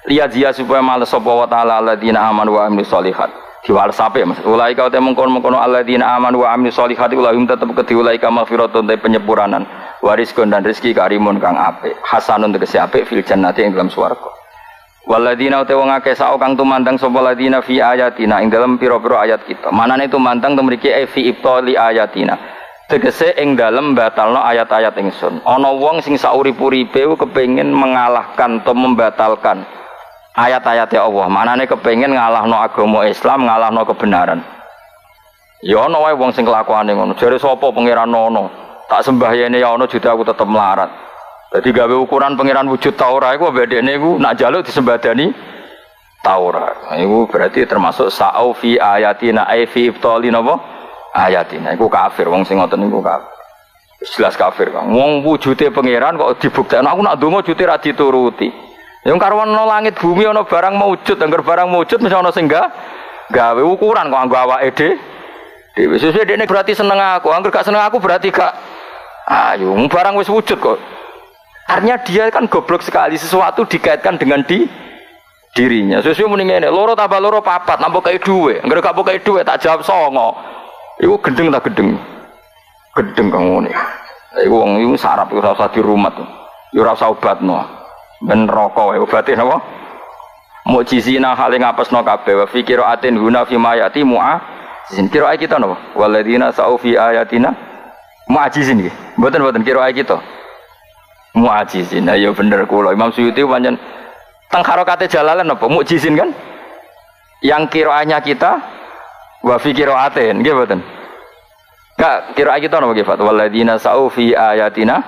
lihat dia supaya males sapa wa taala alladzina amanu wa amilus solihat diwales ape Mas ulai kau teh mengkon-mengkon alladzina amanu wa amilus solihat ulahum tetep kedhi ulai ka maghfiratun te penyempuranan waris dan rezeki karimun kang ape hasanun tegese ape fil jannati ing dalam swarga Waladina uta wong akeh kang tumandang sapa ladina fi ayatina ing dalam pira-pira ayat kita. Manane tumandang temriki e fi ibtali ayatina. Tegese ing dalem batalno ayat-ayat ingsun. Ana wong sing saurip-uripe kepengin mengalahkan atau membatalkan ayat-ayat ya Allah mana nih kepengen ngalah no agama Islam ngalah no kebenaran. Ya ono wae wong sing kelakuane ngono. Jare sapa pangeran nono? Tak sembahyane ya ono juga aku tetep melarat. Jadi gawe ukuran pangeran wujud taura iku bedene iku nak jaluk disembadani taura nah, iku berarti termasuk sa'au fi ayatina ai fi ibtali ayatina. Iku kafir wong sing ngoten niku kafir. Jelas kafir kan. Wong wujude pangeran kok dibuktikan aku nak donga wujude ra dituruti. Yang karwan no langit bumi ono barang maujud, anggar barang maujud mesti ono sing gawe ukuran kok anggo awake dhewe. Dewe sesuai dene berarti seneng aku, anggar gak seneng aku berarti gak ayo barang wis wujud kok. Artinya dia kan goblok sekali sesuatu dikaitkan dengan di dirinya. Sesuai muni ngene, loro tambah loro papat, nambah kayak duwe. Anggar gak kayak duwe tak jawab songo. Iku gendeng tak gendeng. Gedeng kang ngene. Iku wong iku sarap iku ora usah dirumat. Ya ora usah obatno. Ben rokok wae obate napa? Mukjizina hale ngapesno kabeh wa fikir atin guna fi mayati mu'a. Sin kira ayat kita napa? Waladina sa'u fi ayatina mu'ajizin nggih. Mboten mboten kira ayat kita. Mu'ajizin. Ya bener kula Imam Suyuti pancen teng harokate jalalan napa? Mukjizin kan? Yang kiraannya kita wa fi qiraatin nggih mboten? Kak kira kita nopo kifat waladina sa'u fi ayatina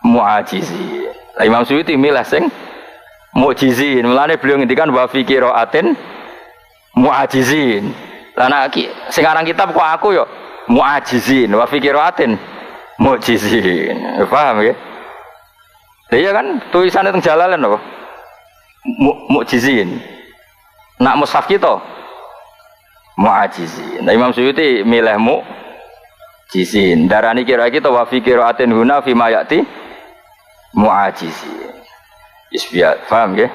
muajizi. Lah Imam Suyuti milih sing mu'jizin. Mulane beliau ngendikan wa fi qiraatin muajizin. Lah nek sing aran kitab kok aku yo muajizin wa fi qiraatin mu'jizin. Paham ya? Iya kan tulisannya teng jalalan apa? Mu'jizin. Nak mushaf kita mu'ajizin. Nah Imam Suyuti milih mu Jisin. Darani kira kita wa fi qiraatin huna fi ma mu'ajizin. Isbiat, paham ya?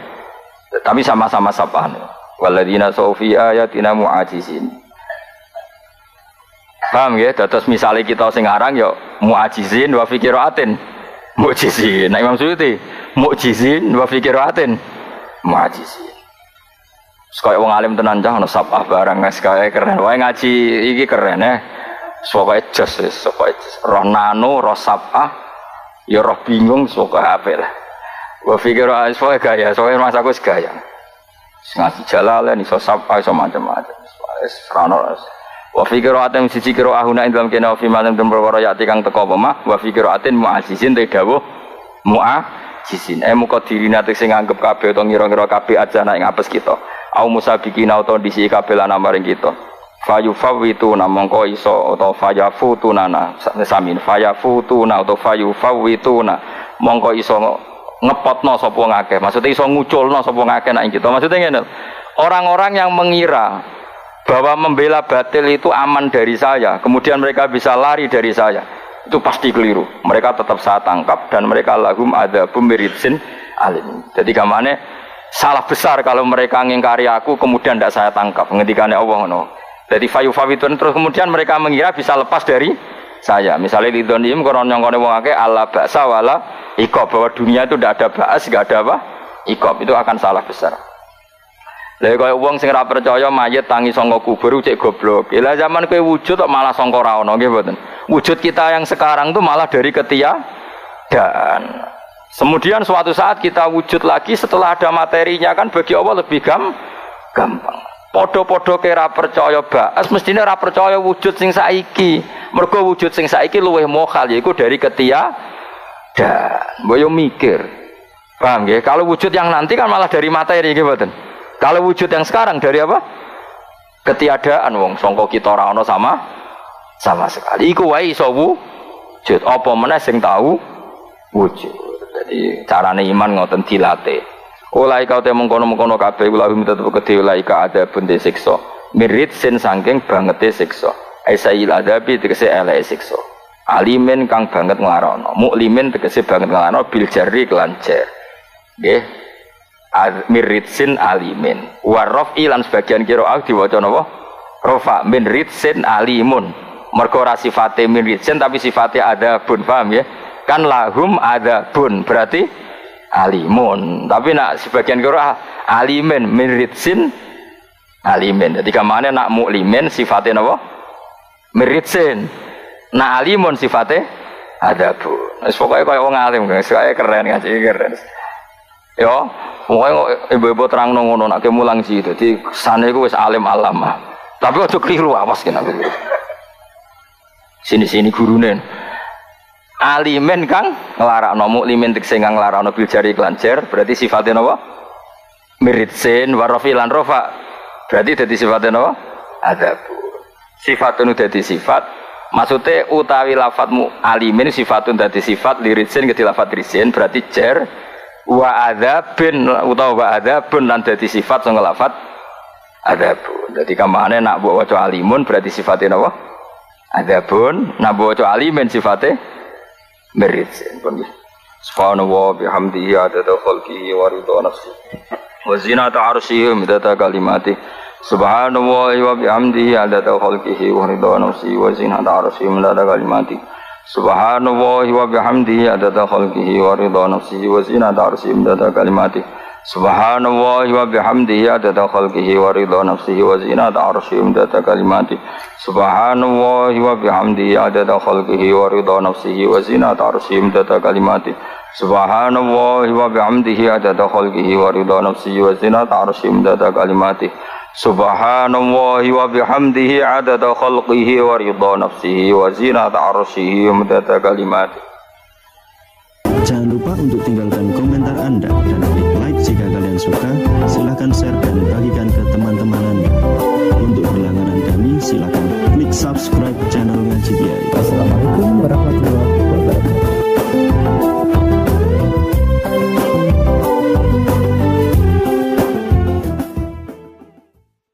Tapi sama-sama sapaan. Waladina sofi ayatina mu'ajizin. Paham ya? Terus misalnya kita sing aran yo mu'ajizin wa fi qiraatin mu'jizin. Nah Imam Suyuti mu'jizin wa fi mu'ajizin. Sekaya wong alim tenan cah ono sapah barang wis kaya keren. Wae ngaji iki keren ya. Sokai jas, sokai roh nano, roh ya roh bingung, sokai apa lah. Gue pikir ah, sokai gaya, sokai masa aku segaya. Ngaji jalalan, iso sapah, iso macam-macam. Serano, Wa fikir atin siji kira ahuna ing dalam kena fi malam dan perkara yati kang teko pemah wa fikir atin mu'azizin te dawuh mu'azizin eh muka diri nate sing anggap kabeh utawa ngira-ngira kabeh aja ing apes kita au musabiqina utawa disi kabeh lan amaring kita fayufawwituna mongko iso atau fayafutuna samin. Fayafutuna atau fayufawwituna mongko iso ngepotno sapa ngakeh maksudnya iso nguculno sapa ngakeh nek kita. Maksudnya ngene orang-orang yang mengira bahwa membela batil itu aman dari saya kemudian mereka bisa lari dari saya itu pasti keliru. Mereka tetap saya tangkap dan mereka lagum ada bumiritsin alim. Jadi kamane salah besar kalau mereka ngingkari aku kemudian tidak saya tangkap. Ngendikane Allah no jadi fayu fawitun terus kemudian mereka mengira bisa lepas dari saya. Misalnya di donim koron yang kono wongake Allah baksa wala ikob bahwa dunia itu tidak ada bas, tidak ada apa ikob itu akan salah besar. Lha kaya wong sing ora percaya mayit tangi sangka kubur cek goblok. Lah zaman kowe wujud kok malah sangka ono nggih. Wujud kita yang sekarang tuh malah dari ketia dan kemudian suatu saat kita wujud lagi setelah ada materinya kan bagi Allah lebih gam gampang. Podo-podo kira percaya baas mestinya ora percaya wujud sing saiki. Mergo wujud sing saiki luwih mokal yaiku dari ketia dan boyo mikir. Paham ya? Kalau wujud yang nanti kan malah dari materi gitu Kalau wujud yang sekarang dari apa? Ketiadaan wong songko kita ora sama sama sekali. Iku wae iso wujud. Apa meneh sing tahu wujud. Jadi carane iman ngoten dilatih. Ulai kau temung kono mengkono kabeh ulah minta tetep kedhe ulai ka ada bunde siksa. Mirit sin sangking bangete siksa. Aisail adabi tegese elek siksa. Alimin kang banget nglarono. Muklimin tegese banget nglarono bil jari kelan jer. Nggih. Mirit sin alimin. Warof ilan sebagian kira diwaca napa? Rofa min ritsin alimun. Mergo ora sifate min ritsin tapi sifate ada bun paham ya? Kan lahum ada bun berarti alimun. Tapi nak sebagian kira alimin min ritsin alimin. Jadi ke mana nak muklimin sifatnya apa? Miritsin nak alimun sifatnya ada bu Wis pokoknya kayak orang alim guys, kayak keren kan sih keren. Yo, pokoknya ibu-ibu terang ngono nak kemulang sih. Itu, di sana itu wis alim alam. Tapi waktu keliru awas kena Sini-sini gurunen alimen kang. Nglarakno muklimin tegese kang nglarakno bil jari kelancer berarti sifatnya napa miritsin warafi lan rofa. Berarti dadi sifatnya napa adabu. Sifat itu dadi sifat. Maksudnya utawi lafadmu alimin sifatun dadi sifat lirisin ke lafat risin berarti jer. Wa adzabin utawa wa adzabun lan dadi sifat sing lafat adzabun. Dadi kamane nak mbok waca alimun berarti sifatnya napa? Adzabun, nak mbok waca alimin sifatnya merisin. Pun Subhanallah bihamdihi adada khalqihi wa ridha nafsihi wa zinata arsyihi midata kalimati. Subhanallah wa bihamdihi adada khalqihi wa ridha nafsihi wa zinata arsyihi midata kalimati. Subhanallah wa bihamdihi adada khalqihi wa ridha nafsihi wa zinata arsyihi midata kalimati Subhanallah wa bihamdihi adada khalqihi wa ridha nafsihi wa zinata arsyihi midata kalimati Subhanallah wa bihamdihi adada khalqihi wa ridha nafsihi wa zinata arsyihi midata kalimati Subhanallah wa bihamdihi adada khalqihi wa ridha nafsihi wa zinata arsyihi midada kalimati Subhanallah wa bihamdihi adada khalqihi wa ridha nafsihi wa zinata arsyihi midada kalimati Jangan lupa untuk tinggalkan komentar Anda dan suka. Silahkan share dan bagikan ke teman-teman Anda. Untuk berlangganan kami, silahkan klik subscribe